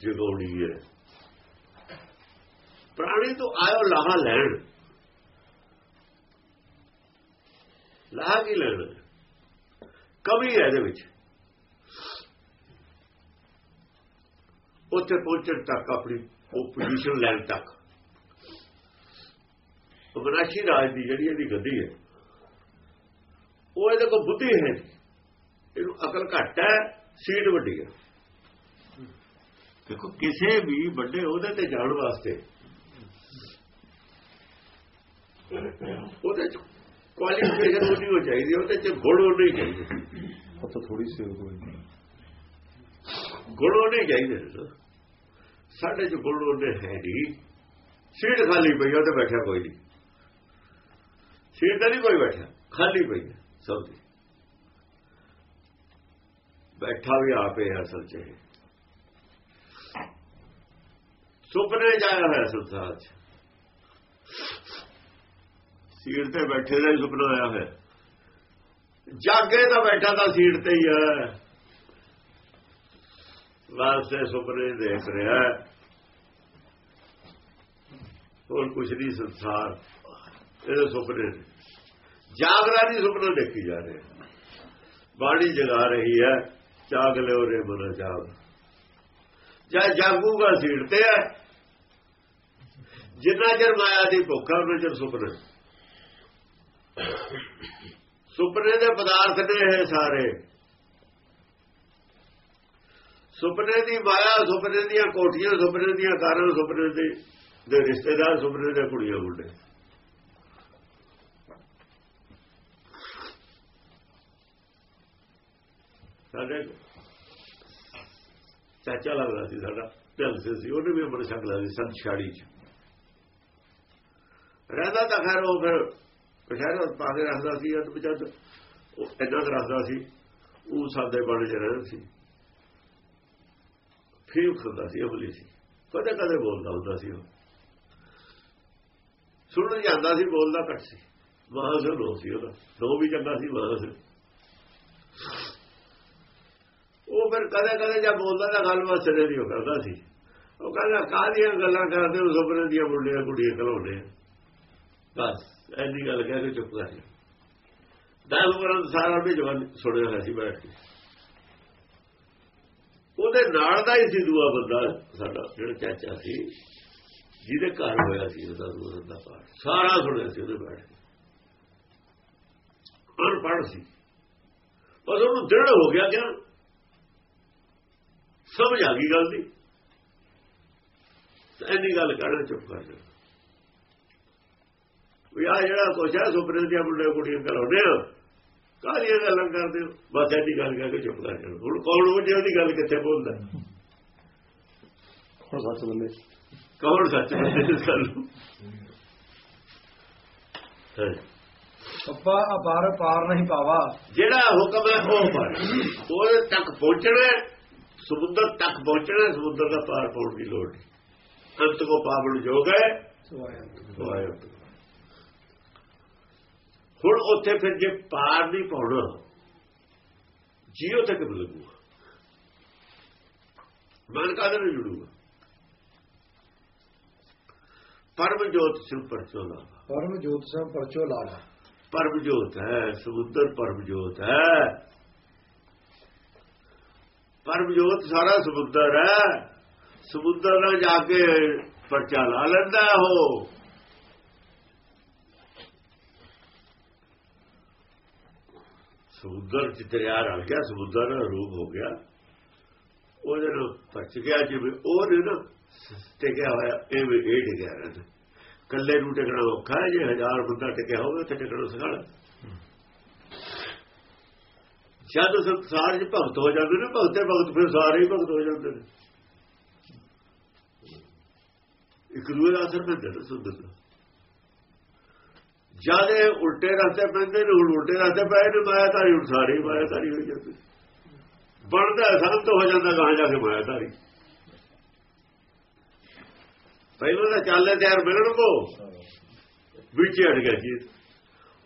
Speaker 2: ਜਗਾਉਣੀ ਹੈ। ਪ੍ਰਾਣੀ ਤੋਂ ਆਇਓ ਲਾਹਾ ਲੈਣ। ਲਾਹਾ ਕੀ ਲੈਣ? ਕਵੀ ਹੈ ਇਹਦੇ ਵਿੱਚ। ਉੱਥੇ ਪਹੁੰਚਣ ਤੱਕ ਆਪਣੀ ਉਹ ਪੋਜੀਸ਼ਨ ਲੈਣ ਤੱਕ ਵਿਨਾਸ਼ੀ ਰਾਜ ਦੀ ਜਿਹੜੀ ਇਹਦੀ ਗੱਦੀ ਹੈ ਉਹ ਇਹਦੇ ਕੋਲ ਬੁੱਧੀ ਹੈ। ਇਹਨੂੰ ਅਕਲ ਘੱਟ ਹੈ ਸੀਟ ਵੱਡੀ ਹੈ ਦੇਖੋ ਕਿਸੇ ਵੀ ਵੱਡੇ ਉਹਦੇ ਤੇ ਜਾਣ ਵਾਸਤੇ ਉਹਦੇ ਚ ਕੁਆਲੀਫਿਕੇਸ਼ਨ ਉਹਦੀ ਹੋ ਚਾਹੀਦੀ ਉਹਦੇ ਚ ਗੁਣ ਹੋਣੇ ਚਾਹੀਦੇ
Speaker 3: ਉਹ ਤਾਂ ਥੋੜੀ ਸੇਵ ਹੋਈ
Speaker 2: ਗੁਣ ਹੋਣੇ ਚਾਹੀਦੇ। ਸਾਡੇ ਚ ਗੁਣ ਹੋਣੇ ਹੈ ਨਹੀਂ। ਸੀਟ ਖਾਲੀ ਪਈ ਆ, ਉਹ ਤੇ ਬੈਠਾ ਕੋਈ ਨਹੀਂ। ਸੀਟ ਤੇ ਨਹੀਂ ਕੋਈ ਬੈਠਾ ਖਾਲੀ ਪਈ ਸਭ ਦੀ। ਬੈਠਾ ਵੀ ਆਪੇ ਹੈ ਅਸਲ ਚ ਇਹ। ਸੁਪਨੇ ਜਾਇਆ ਹੋਇਆ ਸੰਸਾਰ ਚ। ਸੀਟ ਤੇ ਬੈਠੇ ਦਾ ਹੀ ਸੁਪਨਾ ਆਇਆ ਹੋਇਆ। ਜਾਗੇ ਤਾਂ ਬੈਠਾ ਤਾਂ ਸੀਟ ਤੇ ਹੀ ਹੈ ਵਾਸਤੇ ਸੁਪਨੇ ਦੇਖ ਰਿਹਾ ਹੈ। ਹੋਰ ਕੁਛ ਨਹੀਂ ਸੰਸਾਰ। ਇਹਦੇ ਸੁਪਨੇ ਜਾਗਰਾ ਦੀ ਸੁਪਨਾ ਦੇਖੀ ਜਾ ਰਿਹਾ ਬਾਣੀ ਜਗਾ ਰਹੀ ਹੈ, ਜਾਗ ਲਿਓ ਰੇ ਮਨ ਜਾਗ। ਜਾਂ ਜਾਗੂਗਾ ਸੀਟ ਤੇ ਹੈ। ਜਿੰਨਾ ਚਿਰ ਮਾਇਆ ਦੀ ਭੁੱਖ ਹੈ ਉਹਨਾਂ ਚਿਰ ਸੁਪਨੇ। ਸੁਪਨੇ ਦੇ ਪਦਾਰਥ ਨੇ ਇਹ ਸਾਰੇ। ਸੁਪਨੇ ਦੀ ਮਾਇਆ, ਸੁਪਨੇ ਦੀਆਂ ਕੋਠੀਆਂ, ਸੁਪਨੇ ਦੀਆਂ ਕਾਰਾਂ, ਸੁਪਨੇ ਦੇ ਦੇ ਰਿਸ਼ਤੇਦਾਰ, ਸੁਪਨੇ ਦੇ ਕੁੜੀਆਂ ਮੁੰਡੇ। ਸਾਡੇ ਚਾਚਾ ਲੱਗਦਾ ਸੀ ਸਾਡਾ, ਢਲ ਸੀ ਉਹਨੇ ਵੀ ਬੜਾ ਸ਼ਕਲ ਸੀ ਸੰਤ ਛਾੜੀ ਚ। ਰਹਿੰਦਾ ਤਾਂ ਖੈਰ ਉਹ ਫਿਰ ਪਛਾਣ ਪਾ ਕੇ ਰੱਖਦਾ ਸੀ ਅਦ ਬਚਦ ਉਹ ਇੰਨਾ ਕੁ ਰੱਖਦਾ ਸੀ, ਉਹ ਸਾਡੇ ਬੜੇ ਚ ਰਹਿੰਦਾ ਸੀ। ਫਿਰ ਖੁਦਾ ਸੀ ਅਬਲੀ ਸੀ। ਕਦੇ ਕਦੇ ਬੋਲਦਾ ਹੁੰਦਾ ਸੀ ਉਹ। ਸੁਣਨ ਜਾਂਦਾ ਸੀ, ਬੋਲਦਾ ਘੱਟ ਸੀ। ਮਹਾਜ਼ਰ ਹੋ ਸੀ ਉਹਦਾ। ਦੋ ਵੀ ਚੰਗਾ ਸੀ ਮਹਾਜ਼ਰ ਉਹ ਫਿਰ ਕਦੇ ਕਦੇ ਜਦ ਬੋਲਦਾ ਤਾਂ ਗੱਲਬਾਤ ਸਿਰੇ ਦੀ ਉਹ ਕਰਦਾ ਸੀ। ਉਹ ਕਹਿੰਦਾ ਕਾਹਦੀਆਂ ਗੱਲਾਂ ਕਰਦੇ ਉਸ ਸੁਪਨੇ ਦੀਆਂ ਮੁੰਡਿਆਂ ਕੁੜੀਆਂ ਕਲਾਉਂਦੇ ਬਸ ਐਨੀ ਗੱਲ ਕਹਿ ਕੇ ਚੁੱਪ ਕਰ ਗਿਆ। ਦਸ ਵਰਾਂ ਸਾਰਾ ਵੀ ਜਵਾਨ ਸੁਣਿਆ ਹੋਇਆ ਸੀ ਬੈਠ ਕੇ। ਉਹਦੇ ਨਾਲ ਦਾ ਹੀ ਸੀ ਦੂਆ ਬੰਦਾ ਸਾਡਾ, ਜਿਹੜਾ ਚਾਚਾ ਸੀ। ਜਿਹਦੇ ਘਰ ਹੋਇਆ ਸੀ ਉਹਦਾ ਦੂਰ ਦਾ ਪਾਠ। ਸਾਰਾ ਸੁਣਿਆ ਸੀ ਉਹਦੇ ਬੈਠ ਕੇ ਅਨਪੜ੍ਹ ਸੀ। ਬਸ ਉਹਨੂੰ ਦ੍ਰਿੜ ਹੋ ਗਿਆ ਕਿ ਸਮਝ ਆ ਗਈ ਗੱਲ ਦੀ। ਤਾਂ ਇੰਨੀ ਗੱਲ ਕਰਨ ਚੁੱਪ ਕਰ ਜਾ। ਵੀ ਆ ਜਿਹੜਾ ਕੁਛ ਹੈ, ਸੁਪਨੇ ਦੀਆਂ ਮੁੰਡੇ ਕੁੜੀਆਂ ਕਰਾਉਂਦੇ ਆ। ਕਾਹਦੀਆਂ ਗੱਲਾਂ ਕਰਦੇ ਹੋ। ਬਸ ਐਡੀ ਗੱਲ ਕਰਕੇ ਚੁੱਪ ਕਰ ਜਾ ਹੁਣ ਕੌਣ ਉਹ ਉਹਦੀ ਗੱਲ ਕਿੱਥੇ ਬੋਲਦਾ?
Speaker 3: ਹੁਣ ਸੱਚ ਬੰਦੇ
Speaker 2: ਕੌਣ ਸੱਚ ਹੈ ਇਸ ਗੱਲ ਨੂੰ? ਹਾਂ।
Speaker 1: ਪੱਪਾ ਅਪਾਰ ਪਾਰ ਨਹੀਂ ਪਾਵਾ।
Speaker 2: ਜਿਹੜਾ ਹੁਕਮ ਹੈ ਉਹ ਪਰ। ਉਹਦੇ ਤੱਕ ਪਹੁੰਚਣਾ ਹੈ, ਸਮੁੰਦਰ ਤੱਕ ਪਹੁੰਚਣਾ ਹੈ, ਸਮੁੰਦਰ ਦਾ ਪਾਰ ਪਾਉਣ ਦੀ ਲੋੜ ਨਹੀਂ। ਅੰਤ ਕੋ ਪਾਵਨ ਜੋਗ ਹੈ। ਵਾਹਿਗੁਰੂ। ਹੁਣ ਉੱਥੇ ਫਿਰ ਜੇ ਪਾਰ ਨਹੀਂ ਪਾਉਣਾ ਜੀਓ ਤੱਕ ਲੱਗੂਗਾ ਮਨ ਕਾਦਰ ਨੂੰ ਜੁੜੂਗਾ? ਪਰਮ ਜੋਤ ਸਿਰ ਪਰਚੋ ਦਾ
Speaker 1: ਪਰਮ ਜੋਤ ਸਭ ਪਰਚੋ ਲਾਗਾ
Speaker 2: ਪਰਮ ਜੋਤ ਹੈ ਸਮੁੰਦਰ ਪਰਮ ਜੋਤ ਹੈ। ਪਰਮ ਜੋਤ ਸਾਰਾ ਸਮੁੰਦਰ ਹੈ। ਸਮੁੰਦਰ ਨਾਲ ਜਾ ਕੇ ਪਰਚਾ ਲਾ ਲੈਂਦਾ ਉਹ। ਸਮੁੰਦਰ ਚ ਦਰਿਆ ਰਲ ਗਿਆ, ਸਮੁੰਦਰ ਦਾ ਰੂਪ ਹੋ ਗਿਆ। ਉਹਦੇ ਨਾਲ ਪਰਚ ਗਿਆ ਜਿਵੇਂ ਉਹ ਨੇ ਨਾ ਟਿਕਿਆ ਹੋਇਆ, ਇਹ ਵੀ ਇਹ ਟਿਕਿਆ ਰਹਿੰਦਾ। ਕੱਲੇ ਨੂੰ ਟਿਕਣਾ ਔਖਾ ਹੈ, ਜੇ ਹਜ਼ਾਰ ਬੰਦਾ ਟਿਕਿਆ ਹੋਵੇ ਤੇ ਟਿਕਣਾ ਸਖਾਲ ਜਦ ਸੰਸਾਰ 'ਚ ਭਗਤ ਹੋ ਜਾਂਦੇ ਨੇ, ਭਗਤੇ ਭਗਤ ਫਿਰ ਸਾਰੇ ਹੀ ਭਗਤ ਹੋ ਜਾਂਦੇ ਨੇ। ਇੱਕ ਦੂਏ ਦਾ ਅਸਰ ਪੈਂਦਾ ਨਾ ਸੁਣਨ ਜਦ ਇਹ ਉਲਟੇ ਰਸਤੇ ਪੈਂਦੇ ਨੇ, ਹੁਣ ਉਲਟੇ ਰਸਤੇ ਪਏ ਨੇ ਮਾਇਆ ਧਾਰੀ ਹੁਣ ਸਾਰੀ ਮਾਇਆ ਧਾਰੀ ਹੋ ਜਾਂਦੀ। ਬਣਦਾ ਸੰਤ ਹੋ ਜਾਂਦਾ ਗਾਂ ਜਾ ਕੇ ਮਾਇਆ ਧਾਰੀ ਪਹਿਲਾਂ ਤਾਂ ਚੱਲੇ ਤਿਆਰ ਮਿਲਣ ਕੋ। ਵਿੱਚ ਹਟ ਗਿਆ ਜੀ।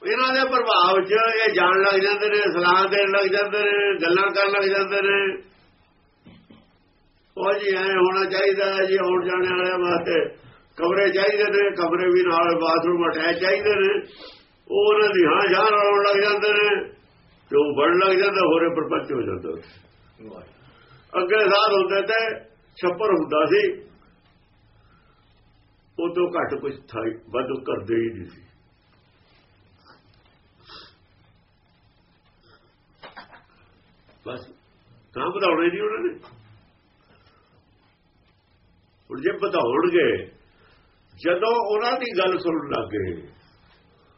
Speaker 2: ਇਹਨਾਂ ਦੇ ਪ੍ਰਭਾਵ 'ਚ ਇਹ ਜਾਣ ਲੱਗ ਜਾਂਦੇ ਨੇ, ਸਲਾਹ ਦੇਣ ਲੱਗ ਜਾਂਦੇ ਨੇ, ਗੱਲਾਂ ਕਰਨ ਲੱਗ ਜਾਂਦੇ ਨੇ। ਉਹ ਜੀ ਐ ਹੋਣਾ ਚਾਹੀਦਾ ਜੀ, ਆਉਣ ਜਾਣ ਵਾਲਿਆਂ ਵਾਸਤੇ। ਕਮਰੇ ਚਾਹੀਦੇ ਨੇ, ਕਮਰੇ ਵੀ ਨਾਲ ਬਾਥਰੂਮ ਅਟੈਚ ਚਾਹੀਦੇ ਨੇ। ਉਹ ਉਹਨਾਂ ਦੀ ਹਾਂ ਜਾਨ ਆਉਣ ਲੱਗ ਜਾਂਦੇ ਨੇ, ਤੇ ਉਹ ਬਣ ਲੱਗ ਜਾਂਦਾ, ਹੋਰੇ ਪਰਪੰਚ ਹੋ ਜਾਂਦਾ ਅੱਗੇ ਸਾਧ ਹੁੰਦੇ ਤੇ ਛੱਪਰ ਹੁੰਦਾ ਸੀ। ਉਹ ਤੋਂ ਘੱਟ ਕੁਝ ਥਾਈ ਵੱਧ ਕਰਦੇ ਹੀ ਨਹੀਂ ਸੀ। ਬਸ, ਤਾਂ ਵਧਾਉਣੇ ਨਹੀਂ ਉਹਨਾਂ ਨੇ। ਹੁਣ ਜੇ ਵਧਾਉਣਗੇ ਜਦੋਂ ਉਹਨਾਂ ਦੀ ਗੱਲ ਸੁਣਨ ਲੱਗੇ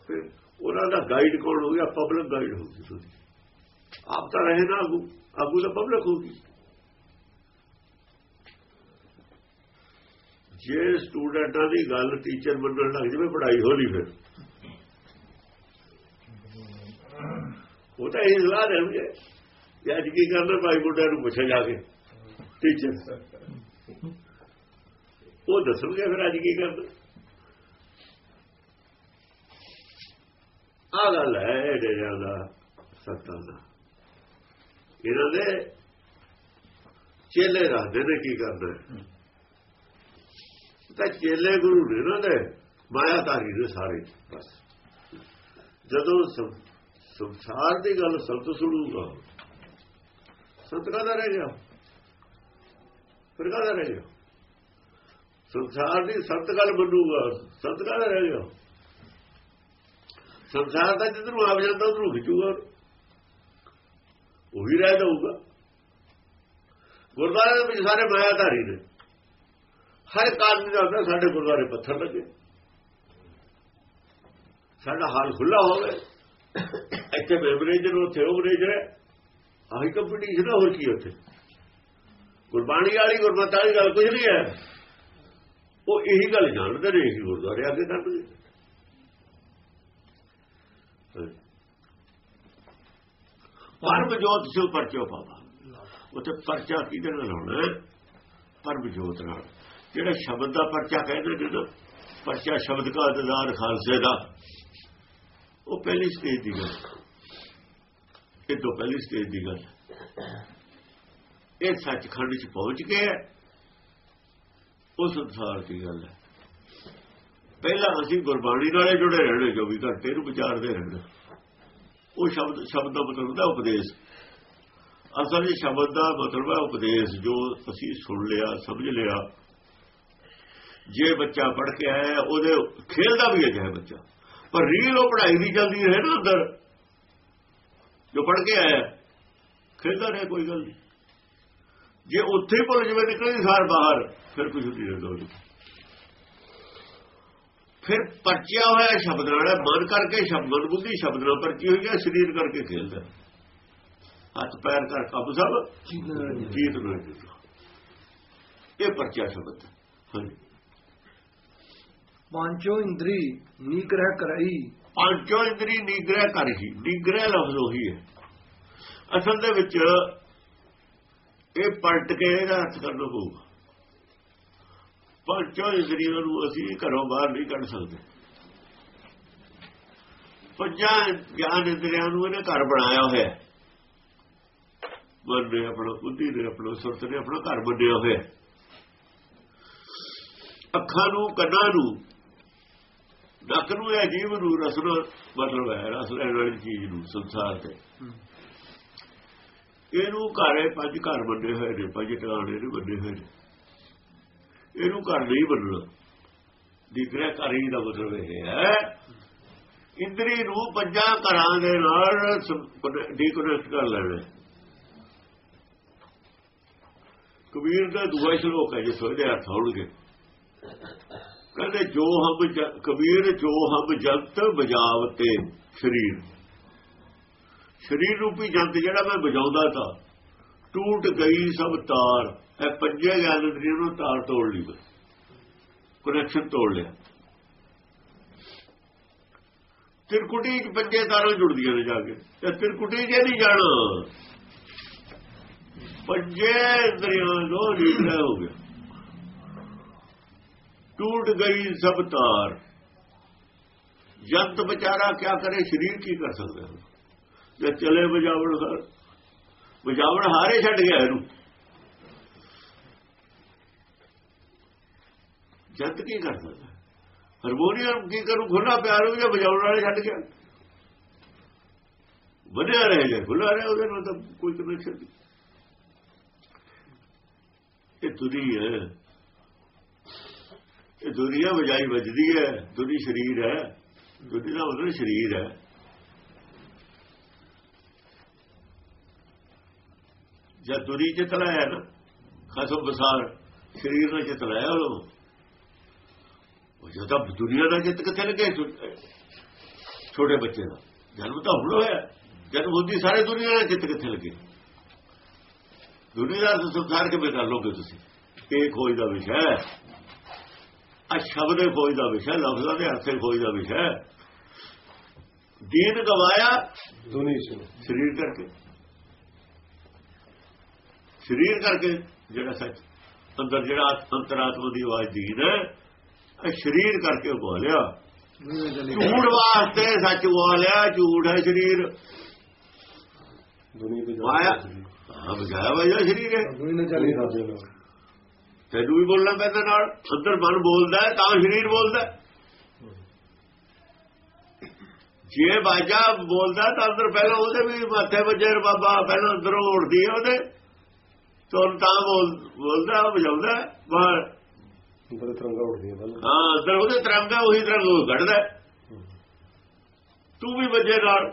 Speaker 2: ਫਿਰ ਉਹਨਾਂ ਦਾ ਗਾਈਡ ਕੌਣ ਹੋ ਗਿਆ ਪਬਲਿਕ ਗਾਈਡ ਹੋ ਗਈ ਤੁਹਾਡੀ। ਆਪ ਤਾਂ ਰਹੇ ਨਾ ਆਗੂ। ਆਗੂ ਤਾਂ ਪਬਲਿਕ ਹੋ ਗਈ ਜੇ ਸਟੂਡੈਂਟਾਂ ਦੀ ਗੱਲ ਟੀਚਰ ਮੰਨਣ ਲੱਗ ਜਾਵੇ, ਪੜ੍ਹਾਈ ਹੋਣੀ ਫਿਰ। ਉਹ ਤਾਂ ਇਹ ਸਲਾਹ ਦੇਣਗੇ। ਅੱਜ ਕੀ ਕਰਨਾ ਭਾਈ ਮੁੰਡਿਆਂ ਨੂੰ ਪੁੱਛਿਆ ਜਾ ਕੇ। ਟੀਚਰ ਉਹ ਦੱਸਣਗੇ ਫਿਰ ਅੱਜ ਕੀ ਕਰਨਾ ਆ ਗੱਲ ਹੈ ਇਹ ਡੇਰਿਆਂ ਦਾ ਸੱਤਾਂ ਦਾ। ਇਹਨਾਂ ਦੇ ਚੇਲੇ ਰੱਖਦੇ ਨੇ ਕੀ ਕਰਨਾ ਹੈ। ਤਾਂ ਚੇਲੇ ਗੁਰੂ ਨੇ ਨਾ ਦੇ ਮਾਇਆਕਾਰੀ ਨੇ ਸਾਰੇ ਬਸ। ਜਦੋਂ ਸੰਸਾਰ ਦੀ ਗੱਲ ਸੰਤ ਸੁਣੂਗਾ ਸੰਤ ਕਾਹਦਾ ਰਹਿ ਗਿਆ? ਫਿਰ ਕਾਹਦਾ ਰਹਿ ਗਿਆ? ਸੰਸਾਰ ਦੀ ਸੰਤ ਗੱਲ ਮੰਨੂਗਾ। ਸੰਤ ਕਾਹਦਾ ਰਹਿ ਗਿਆ। ਸੰਸਾਰ ਦਾ ਜਿੱਧਰੋਂ ਆਪ ਜਾਂਦਾ, ਉਧਰੋਂ ਖਿੱਚੂਗਾ ਉਹੀ ਰਹਿ ਜਾਊਗਾ। ਗੁਰਦਾਰੇ ਦੇ ਵਿੱਚ ਸਾਰੇ ਮਾਇਆਧਾਰੀ ਨੇ। ਹਰ ਇੱਕ ਆਦਮੀ ਦਾ ਹੁੰਦਾ, ਸਾਡੇ ਗੁਰਦਾਰੇ ਪੱਥਰ ਲੱਗੇ। ਸਾਡਾ ਹਾਲ ਖੁੱਲਾ ਹੋਵੇ। ਇੱਥੇ ਮੈਮਰੇਜਰ ਉੱਥੇ ਉਹ ਮੈਨੇਜਰ ਹੈ ਆਹੀ ਕੰਪੀਟੀਸ਼ਨ ਹੋਰ ਕੀ ਉੱਥੇ? ਗੁਰਬਾਣੀ ਵਾਲੀ, ਗੁਰਮਤਿ ਵਾਲੀ ਗੱਲ ਕੁਝ ਨਹੀਂ ਹੈ। ਉਹ ਇਹੀ ਗੱਲ ਜਾਣਦੇ ਨੇ ਇਹੀ ਗੁਰਦੁਆਰੇ ਅੱਗੇ ਕਰਨਗੇ ਪਰਮ ਜੋਤ ਸਿਉ ਪਰਚੋ ਪਾਵਾ ਉੱਥੇ ਪਰਚਾ ਕਿਹਦੇ ਨਾਲ ਹੋਣਾ ਪਰਮ ਜੋਤ ਨਾਲ। ਜਿਹੜਾ ਸ਼ਬਦ ਦਾ ਪਰਚਾ ਕਹਿੰਦੇ ਨੇ ਨਾ ਪਰਚਾ ਸ਼ਬਦ ਦਾ ਅਦਦਾਰ ਖਾਲਸੇ ਦਾ। ਉਹ ਪਹਿਲੀ ਸਟੇਜ ਦੀ ਗੱਲ। ਇਹ ਤੋਂ ਪਹਿਲੀ ਸਟੇਜ ਦੀ ਗੱਲ ਇਹ ਸੱਚਖੰਡ ਚ ਪਹੁੰਚ ਗਏ ਉਹ ਸੰਸਾਰ ਦੀ ਗੱਲ ਹੈ? ਪਹਿਲਾਂ ਅਸੀਂ ਗੁਰਬਾਣੀ ਨਾਲੇ ਜੁੜੇ ਰਹਿਣੇ 24 ਘੰਟੇ ਨੂੰ ਵਿਚਾਰਦੇ ਰਹਿਣਾ ਉਹ ਸ਼ਬਦ ਸ਼ਬਦ ਦਾ ਮਤਲਬ ਹੁੰਦਾ ਉਪਦੇਸ਼। ਅਸਲ ਵਿੱਚ ਸ਼ਬਦ ਦਾ ਮਤਲਬ ਹੈ ਉਪਦੇਸ਼, ਜੋ ਅਸੀਂ ਸੁਣ ਲਿਆ, ਸਮਝ ਲਿਆ। ਜੇ ਬੱਚਾ ਪੜ੍ਹ ਕੇ ਆਇਆ ਉਹਦੇ ਖੇਲਦਾ ਵੀ ਹੈ ਬੱਚਾ। ਪਰ ਰੀਲ ਉਹ ਪੜ੍ਹਾਈ ਦੀ ਚੱਲਦੀ ਰਹੇ ਨਾ ਅੰਦਰ। ਜੋ ਪੜ੍ਹ ਕੇ ਆਇਆ ਖੇਡਦਾ ਰਿਹਾ ਕੋਈ ਗੱਲ ਨਹੀਂ। ਜੇ ਉੱਥੇ ਹੀ ਭੁੱਲ ਜਵੇ ਨਿਕਲਦੀ ਸਾਰ ਬਾਹਰ? ਫਿਰ ਕੁਝ ਨਹੀਂ ਰਹਿੰਦਾ ਉਹਦੇ ਫਿਰ ਪਰਚਿਆ ਹੋਇਆ ਸ਼ਬਦ ਨਾਲ ਮਨ ਕਰਕੇ ਸ਼ਬਦ ਬੁੱਧੀ ਸ਼ਬਦ ਨਾਲ ਪਰਚੀ ਹੋਈ ਹੈ ਸਰੀਰ ਕਰਕੇ ਖੇਲਦਾ ਹੱਥ ਪੈਰ ਕਰ ਕਾਬੂ ਸਭ ਜੀਤ ਨੂੰ ਇਹ ਪਰਚਾ ਸ਼ਬਦ ਹਾਂਜੀ।
Speaker 1: ਪਾਂਚੋ ਇੰਦਰੀ ਨੀਗ੍ਰਹਿ ਕਰਈ
Speaker 2: ਪੰਜੋ ਇੰਦਰੀ ਨਿਗ੍ਰਹਿ ਕਰਹੀ। ਨਿਗ੍ਰਹਿ ਲਫ਼ਜ਼ ਉਹੀ ਹੈ। ਅਸਲ ਦੇ ਵਿੱਚ ਇਹ ਪਲਟ ਕੇ ਇਹਦਾ ਅਰਥ ਕਰਨਾ ਪਊਗਾ। ਪੰਜੋ ਇੰਦਰੀਆਂ ਨੂੰ ਅਸੀਂ ਘਰੋਂ ਬਾਹਰ ਨਹੀਂ ਕੱਢ ਸਕਦੇ। ਪੰਜਾਂ ਗਿਆਨ ਇੰਦਰੀਆਂ ਨੂੰ ਇਹਨੇ ਘਰ ਬਣਾਇਆ ਹੋਇਆ ਮਨ ਨੇ ਆਪਣਾ, ਬੁੱਧੀ ਨੇ ਆਪਣਾ, ਸੁਰਤ ਨੇ ਆਪਣਾ ਘਰ ਬਣਿਆ ਹੋਇਆ ਅੱਖਾਂ ਨੂੰ, ਕੰਨਾਂ ਨੂੰ, ਨੱਕ ਨੂੰ, ਇਹ ਜੀਵ ਨੂੰ ਰਸ ਮਤਲਬ ਹੈ, ਰਸ ਲੈਣ ਵਾਲੀ ਚੀਜ਼ ਨੂੰ, ਸੰਸਾਰ ਤੇ। ਇਹਨੂੰ ਘਰੇ ਪੰਜ ਘਰ ਬੰਨੇ ਹੋਏ ਨੇ, ਪੰਜ ਟਿਕਾਣੇ ਨੇ ਬੰਨੇ ਹੋਏ ਨੇ। ਇਹਨੂੰ ਘਰ ਨਹੀਂ ਬੰਨਣਾ। ਦਿਖਰਿਆ ਘਰ ਹੀ ਦਾ ਮਤਲਬ ਇਹ ਹੈ। ਇੰਦਰੀ ਨੂੰ ਪੰਜਾਂ ਘਰਾਂ ਦੇ ਨਾਲ ਡੀਕਨੈਕਟ ਕਰ ਲੈਣਾ। ਕਬੀਰ ਦਾ ਦੂਆ ਸ਼ਲੋਕ ਹੈ ਜਿਸ ਉਹਦੇ ਹੱਥ ਹੋਣਗੇ ਕਹਿੰਦੇ, ਜੋ ਹਮ ਕਬੀਰ ਜੋ ਹਮ ਜੰਤ ਬਜਾਵਤੇ ਸਰੀਰ। ਸਰੀਰ ਰੂਪੀ ਜੰਤ ਜਿਹੜਾ ਮੈਂ ਬਜਾਉਂਦਾ ਤਾਂ ਟੂਟ ਗਈ ਸਭ ਤਾਰ, ਇਹ ਪੰਜੇ ਗਿਆਨ ਨੇ ਨੂੰ ਤਾਰ ਤੋੜ ਲਈ ਮੈਂ। ਕਨੈਕਸ਼ਨ ਤੋੜ ਲਿਆ। ਤਿਰਕੁਟੀ ਇੱਕ ਪੰਜੇ ਤਾਰਾਂ ਜੁੜਦੀਆਂ ਨੇ ਜਾ ਕੇ। ਤੇ ਤਿਰਕੁਟੀ ਜੇ ਨਹੀਂ ਜਾਣ, ਪੰਜੇ ਦਰਿਆ ਨੂੰ ਲੀੜਾ ਹੋ ਗਿਆ। ਟੂਟ ਗਈ ਸਭ ਤਾਰ। ਜੰਤ ਵਿਚਾਰਾ ਕੀ ਕਰੇ, ਸਰੀਰ ਕੀ ਕਰ ਸਕਦਾ? ਜੇ ਚਲੇ ਬਜਾਵਣ ਹਰ ਬਜਾਵਣ ਹਾਰੇ ਛੱਡ ਗਿਆ ਇਹਨੂੰ। ਜੰਤ ਕੀ ਕਰ ਸਕਦਾ ਹਾਰਮੋਨੀਅਮ ਕੀ ਕਰੂ ਖੁੱਲਾ ਪਿਆਰ ਹੋ ਜਾਂ ਬਜਾਉਣ ਵਾਲੇ ਛੱਡ ਗਿਆ। ਵਧਿਆ ਰਹੇ ਜੇ ਖੁੱਲਾ ਰਹੇ, ਉਹਦੇ ਨਾਲ ਤਾਂ ਕੋਈ ਕਨੈਕਸ਼ਨ ਨਹੀਂ। ਇਹ ਦੁਨੀ ਹੈ। ਇਹ ਦੁਨੀਆ ਵਜਾਈ ਵੱਜਦੀ ਹੈ ਦੁਨੀ ਸ਼ਰੀਰ ਹੈ। ਦੁਨੀ ਦਾ ਮਤਲਬ ਸ਼ਰੀਰ ਹੈ। ਜਦ ਦੁਨੀ ਚ ਤਲਾਇਆ ਨਾ ਖਸਮ ਬਸਾਰ ਸਰੀਰ ਨਾਲ ਚਿਤ ਲਾਇਆ ਉਹ ਜਦੋਂ ਦੁਨੀਆ ਦਾ ਚਿੱਤ ਕਿੱਥੇ ਲੱਗੇ ਛੋਟੇ ਬੱਚੇ ਦਾ। ਜਨਮ ਤਾਂ ਹੁਣ ਹੋਇਆ। ਜਨਮ ਹੁੰਦੀ ਸਾਰੇ ਦੁਨੀਆ ਦਾ ਚਿੱਤ ਕਿੱਥੇ ਲੱਗੇ? ਦੁਨੀਆ ਦਾ ਸੰਸਾਰ ਕਿਵੇਂ ਕਰ ਲੋਗੇ ਤੁਸੀਂ? ਇਹ ਖੋਜ ਦਾ ਵਿਸ਼ਾ ਹੈ। ਆ ਸ਼ਬਦ ਦੇ ਖੋਜ ਦਾ ਵਿਸ਼ਾ ਲਫ਼ਜ਼ਾਂ ਦੇ ਅਰਥੇ ਖੋਜ ਦਾ ਵਿਸ਼ਾ ਹੈ। ਦੀਨ ਗਵਾਇਆ
Speaker 3: ਦੁਨੀ ਸੀ
Speaker 2: ਸਰੀਰ ਕਰਕੇ। ਸਰੀਰ ਕਰਕੇ ਜਿਹੜਾ ਸੱਚ ਅੰਦਰ ਜਿਹੜਾ ਅੰਤਰਾਤਮਾ ਦੀ ਆਵਾਜ਼ ਦੀਨ ਹੈ ਇਹ ਸਰੀਰ ਕਰਕੇ ਬੋਲਿਆ ਝੂਠ ਵਾਸਤੇ ਸੱਚ ਬੋਲਿਆ ਝੂਠ ਹੈ ਸਰੀਰ। ਹਾਂ ਬਜਾਇਆ ਵਜਾ ਹੈ। ਤੈਨੂੰ ਵੀ ਬੋਲਣਾ ਪੈਂਦਾ ਨਾਲ ਅੰਦਰ ਮਨ ਬੋਲਦਾ ਤਾਂ ਸਰੀਰ ਬੋਲਦਾ। ਜੇ ਬਾਜਾ ਬੋਲਦਾ ਤਾਂ ਅੰਦਰ ਪਹਿਲਾਂ ਉਹਦੇ ਵੀ ਮਾਥੇ ਵੱਜੇ ਬਾਬਾ ਪਹਿਲਾਂ ਅੰਦਰੋਂ ਉੜਦੀ ਹੈ ਉਹਦੇ। ਤੁਰ ਤਾਂ ਬੋਲ ਬੋਲਦਾ ਵਜਾਉਂਦਾ ਬਾਹਰ।
Speaker 3: ਅੰਦਰ ਤਰੰਗਾ ਪਹਿਲਾਂ।
Speaker 2: ਹਾਂ ਅੰਦਰ ਉਹਦੇ ਤਰੰਗਾ ਉਹੀ ਤਰੰਗ ਉਹ ਹੈ। ਤੂੰ ਵੀ ਵੱਜੇ ਨਾਲ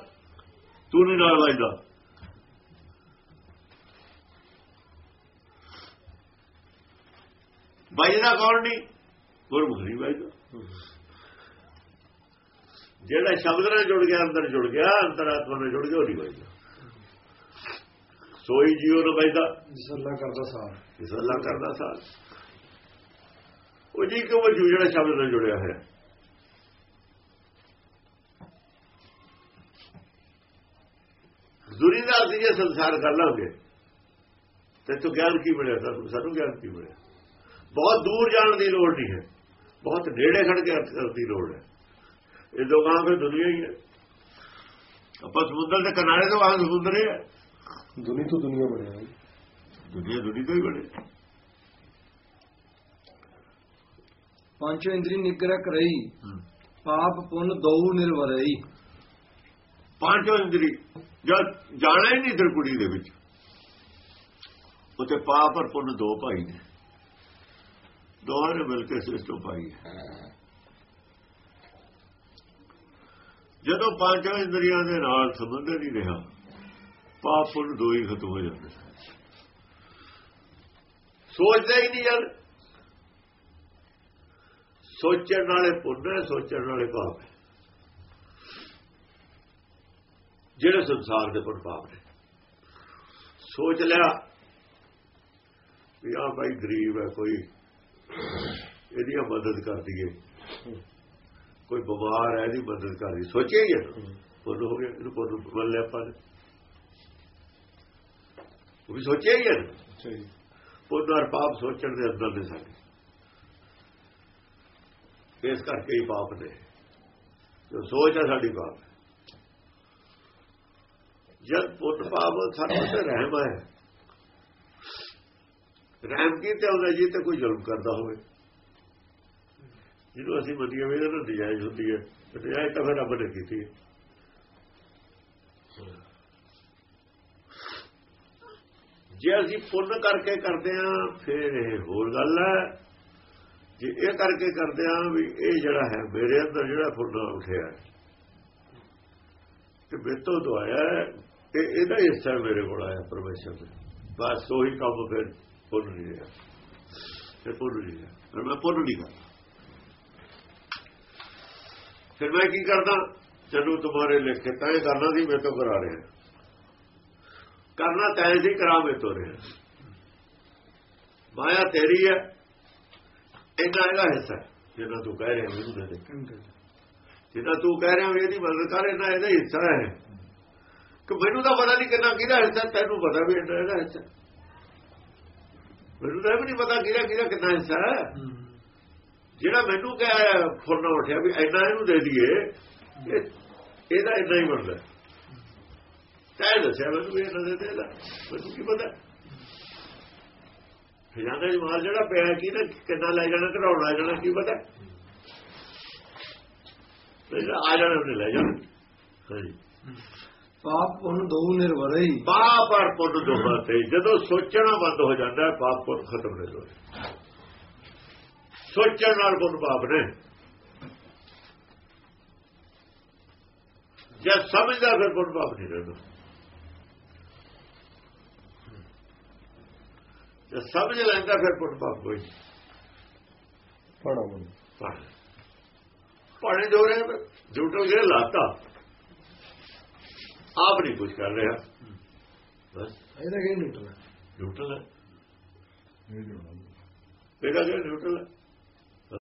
Speaker 2: ਤੂੰ ਨਹੀਂ ਨਾਲ ਵੱਜਦਾ। ਵੱਜਦਾ ਕੌਣ ਨਹੀਂ? ਗੁਰਮੁਖ ਨਹੀਂ ਵੱਜਦਾ ਜਿਹੜਾ ਸ਼ਬਦ ਨਾਲ ਜੁੜ ਗਿਆ ਅੰਦਰ ਜੁੜ ਗਿਆ ਅੰਤਰਾਤਮਾ ਨਾਲ ਜੁੜ ਗਿਆ ਉਹ ਨਹੀਂ ਵੱਜਦਾ। ਸੋਈ ਜੀਵ ਨੂੰ ਵੱਜਦਾ
Speaker 1: ਜਿਸ ਅੱਲਾ ਕਰਦਾ ਸਾਰ।
Speaker 2: ਇਸ ਅੱਲਾ ਕਰਦਾ ਸਾਲ ਉਹ ਜੀ ਕਿਉਂ ਵਜੂ ਜਿਹੜਾ ਸ਼ਬਦ ਨਾਲ ਜੁੜਿਆ ਹੋਇਆ। ਦੁਰੀ ਦਾ ਅਸੀਂ ਜੇ ਸੰਸਾਰ ਕਰ ਲਾਂਗੇ ਤੇ ਤੂੰ ਗਿਆਨ ਕੀ ਮਿਲਿਆ? ਸਾਨੂੰ ਸਾਨੂੰ ਗਿਆਨ ਕੀ ਮਿਲਿਆ? ਬਹੁਤ ਦੂਰ ਜਾਣ ਦੀ ਲੋੜ ਨਹੀਂ ਹੈ। ਬਹੁਤ ਨੇੜੇ ਖੜ ਕੇ ਅਰਥ ਕਰਨ ਦੀ ਲੋੜ ਹੈ। ਇਹ ਲੋਕਾਂ ਫਿਰ ਦੁਨੀਆ ਹੀ ਹੈ। ਆਪਾਂ ਸਮੁੰਦਰ ਦੇ ਕਿਨਾਰੇ ਤੋਂ ਆਹ ਸਮੁੰਦਰ ਹੀ। ਹੈ
Speaker 3: ਦੁਨੀ ਤੋਂ ਦੁਨੀਆ ਬਣਿਆ ਹੈ।
Speaker 2: ਦੁਨੀਆ ਦੁਨੀ ਤੋਂ ਹੀ ਬਣੇ
Speaker 1: ਪੰਜ ਇੰਦਰੀ ਨਿਗਰਹ ਕਰਈ। ਪਾਪ ਪੁੰਨ ਦਉ ਨਿਰਵਰਈ।
Speaker 2: ਪਾਂਚੋ ਇੰਦਰੀ। ਜਦ ਜਾਣਾ ਹੀ ਨਹੀਂ ਫਿਰ ਕੁੜੀ ਦੇ ਵਿੱਚ। ਉਤੇ ਪਾਪ ਔਰ ਪੁੰਨ ਦੋ ਭਾਈ ਨੇ। ਦੋਹਾਂ ਨੇ ਮਿਲ ਕੇ ਸਿਸਟਮ ਪਾਈ ਹੈ। ਜਦੋਂ ਪਾਂਚੋ ਇੰਦਰੀਆਂ ਦੇ ਨਾਲ ਸੰਬੰਧ ਨਹੀਂ ਰਿਹਾ ਪਾਪ ਪੁੰਨ ਦੋ ਹੀ ਖਤਮ ਹੋ ਜਾਂਦੇ ਸੋਚਦੇ ਹੀ ਨਹੀਂ ਯਾਰ। ਸੋਚਣ ਵਾਲੇ ਪੁੰਨ ਹੈ ਸੋਚਣ ਵਾਲੇ ਪਾਪ ਹੈ। ਜਿਹੜੇ ਸੰਸਾਰ ਦੇ ਪੁੰਨ ਪਾਪ ਨੇ। ਸੋਚ ਲਿਆ ਵੀ ਆ ਭਾਈ ਗਰੀਬ ਹੈ ਕੋਈ ਇਹਦੀ ਮਦਦ ਕਰ ਦਈਏ। ਕੋਈ ਬਿਮਾਰ ਹੈ ਇਹਦੀ ਮਦਦ ਕਰ ਸੋਚਿਆ ਹੀ। ਹੈ। ਪੁੰਨ ਹੋ ਗਿਆ ਇਹਨੂੰ ਪੁੰਨ ਮੰਨ ਲਿਆ ਆਪਾਂ ਨੇ। ਉਹ ਵੀ ਸੋਚਿਆ ਹੀ ਹੈ ਪੁੰਨ ਔਰ ਪਾਪ ਸੋਚਣ ਦੇ ਅੰਦਰ ਨੇ ਸਾਡੇ। ਇਸ ਕਰਕੇ ਹੀ ਪਾਪ ਨੇ। ਜੋ ਸੋਚ ਹੈ ਸਾਡੀ ਪਾਪ ਜਦ ਪੁੰਨ ਪਾਪ ਸਾਡੇ ਤੇ ਰਹਿਮ ਹੈ। ਰਹਿਮ ਕੀ ਤੇ ਹੁੰਦਾ ਜੀ? ਤੇ ਕੋਈ ਜ਼ੁਲਮ ਕਰਦਾ ਹੋਵੇ। ਜਿਹਨੂੰ ਅਸੀਂ ਮੰਨੀਏ ਵੀ ਇਹਦੇ ਨਾਲ ਨਜਾਇਜ਼ ਹੁੰਦੀ ਹੈ। ਤੇ ਨਜਾਇਜ਼ ਤਾਂ ਫਿਰ ਰੱਬ ਨੇ ਕੀਤੀ ਹੈ। ਜੇ ਅਸੀਂ ਪੁੰਨ ਕਰਕੇ ਕਰਦੇ ਆ ਫਿਰ ਇਹ ਹੋਰ ਗੱਲ ਹੈ। ਜੇ ਇਹ ਕਰਕੇ ਕਰਦੇ ਆ ਵੀ ਇਹ ਜਿਹੜਾ ਹੈ ਮੇਰੇ ਅੰਦਰ ਜਿਹੜਾ ਪੁੰਨ ਉੱਠਿਆ ਤੇ ਮੇਤੋਂ ਦਵਾਇਆ ਹੈ, ਤੇ ਇਹਦਾ ਹਿੱਸਾ ਮੇਰੇ ਕੋਲ ਆਇਆ ਪਰਮੇਸ਼ਰ ਦਾ। ਬਸ ਉਹੀ ਕੰਮ ਫਿਰ ਪੁੰਨ ਨਹੀਂ ਰਿਹਾ। ਤੇ ਪੁੰਨ ਨਹੀਂ ਰਿਹਾ। ਫਿਰ ਮੈਂ ਪੁੰਨ ਨਹੀਂ ਕਰਦਾ। ਫਿਰ ਮੈਂ ਕੀ ਕਰਦਾ? ਜਦੋਂ ਤੁਹਾਰੇ ਲਿਖੇ ਤਾਂ ਇਹ ਕਰਨਾ ਸੀ ਮੇਰੇ ਤੋਂ ਕਰਾ ਰਿਹਾ। ਕਰਨਾ ਤੈਂ ਸੀ ਕਰਾ ਮੇਰੇ ਤੋਂ ਰਿਹਾ ਮਾਇਆ ਤੇਰੀ ਹੈ। ਇੰਨਾ ਇਹਦਾ ਹਿੱਸਾ ਹੈ, ਜਿਹੜਾ ਤੂੰ ਕਹਿ ਰਿਹਾ ਮੈਨੂੰ ਦੇ ਦੇ। ਜਿੱਦਾਂ ਤੂੰ ਕਹਿ ਰਿਹਾ ਇਹਦੀ ਮਦਦ ਕਰ ਇਹਨਾਂ ਇਹਦਾ ਹਿੱਸਾ ਹੈ। ਕਿ ਮੈਨੂੰ ਤਾਂ ਪਤਾ ਨਹੀਂ ਕਿੰਨਾ ਕਿਹਦਾ ਹਿੱਸਾ ਤੈਨੂੰ ਪਤਾ ਵੀ ਇੰਨਾ ਇਹਦਾ ਹਿੱਸਾ ਮੈਨੂੰ ਤਾਂ ਇਹ ਵੀ ਨਹੀਂ ਪਤਾ ਕਿਹਦਾ ਕਿਹਦਾ ਕਿੰਨਾ ਹਿੱਸਾ ਹੈ। ਜਿਹੜਾ ਮੈਨੂੰ ਕਹਿ ਫੁਰਨਾ ਉੱਠਿਆ ਵੀ ਇੰਨਾ ਇਹਨੂੰ ਦੇ ਦਈਏ ਇਹਦਾ ਇੰਨਾ ਹੀ ਮਤਲਬ ਤੈਂ ਦੱਸਿਆ ਮੈਨੂੰ ਵੀ ਇਹਨਾਂ ਦੇ ਦੇ ਲੈ ਮੈਨੂੰ ਕੀ ਪਤਾ? ਖਜ਼ਾਨਾ ਦੀ ਮਾਲ ਜਿਹੜਾ ਪਿਆ ਕੀ ਨਾ ਕਿੰਨਾ ਲੈ ਜਾਣਾ ਘਰਾਉਣ ਜਾਣਾ ਕੀ ਪਤਾ? ਜਿਹੜਾ ਆ ਜਾਣਾ ਉਹਨੇ ਲੈ ਜਾਣਾ। ਹਾਂਜੀ।
Speaker 1: ਪਾਪ ਪੁੰਨ ਦੋ ਨਿਰਵਰੇ ਹੀ
Speaker 2: ਪਾਪ ਔਰ ਪੁੰਨ ਦੋਹਾਂ ਤੇ ਜਦੋਂ ਸੋਚਣਾ ਬੰਦ ਹੋ ਜਾਂਦਾ ਹੈ ਪਾਪ ਪੁੰਨ ਖਤਮ ਨਹੀਂ ਹੋਏ ਸੋਚਣ ਨਾਲ ਪੁੰਨ ਪਾਪ ਨੇ। ਜੇ ਸਮਝਦਾ ਫਿਰ ਪੁੰਨ ਪਾਪ ਨਹੀਂ ਰਹਿੰਦਾ। ਜੇ ਸਮਝ ਲੈਂਦਾ ਫਿਰ ਪੁੰਨ ਪਾਪ ਕੋਈ।
Speaker 3: ਪੜਾ
Speaker 2: ਪੜ੍ਹੇ। ਜੋ ਰਹੇ ਜੁਟਲ ਗਏ ਲਾਤਾ। ਆਪ ਨਹੀਂ ਕੁਝ ਕਰ ਰਿਹਾ। ਬਸ।
Speaker 1: ਇਹਦਾ ਕੀ ਨਿਕਲਣਾ
Speaker 2: ਨਿਊਟਰਲ ਹੈ। ਇਹਦਾ ਜਿਹੜਾ ਨਿਊਟਰਲ ਹੈ?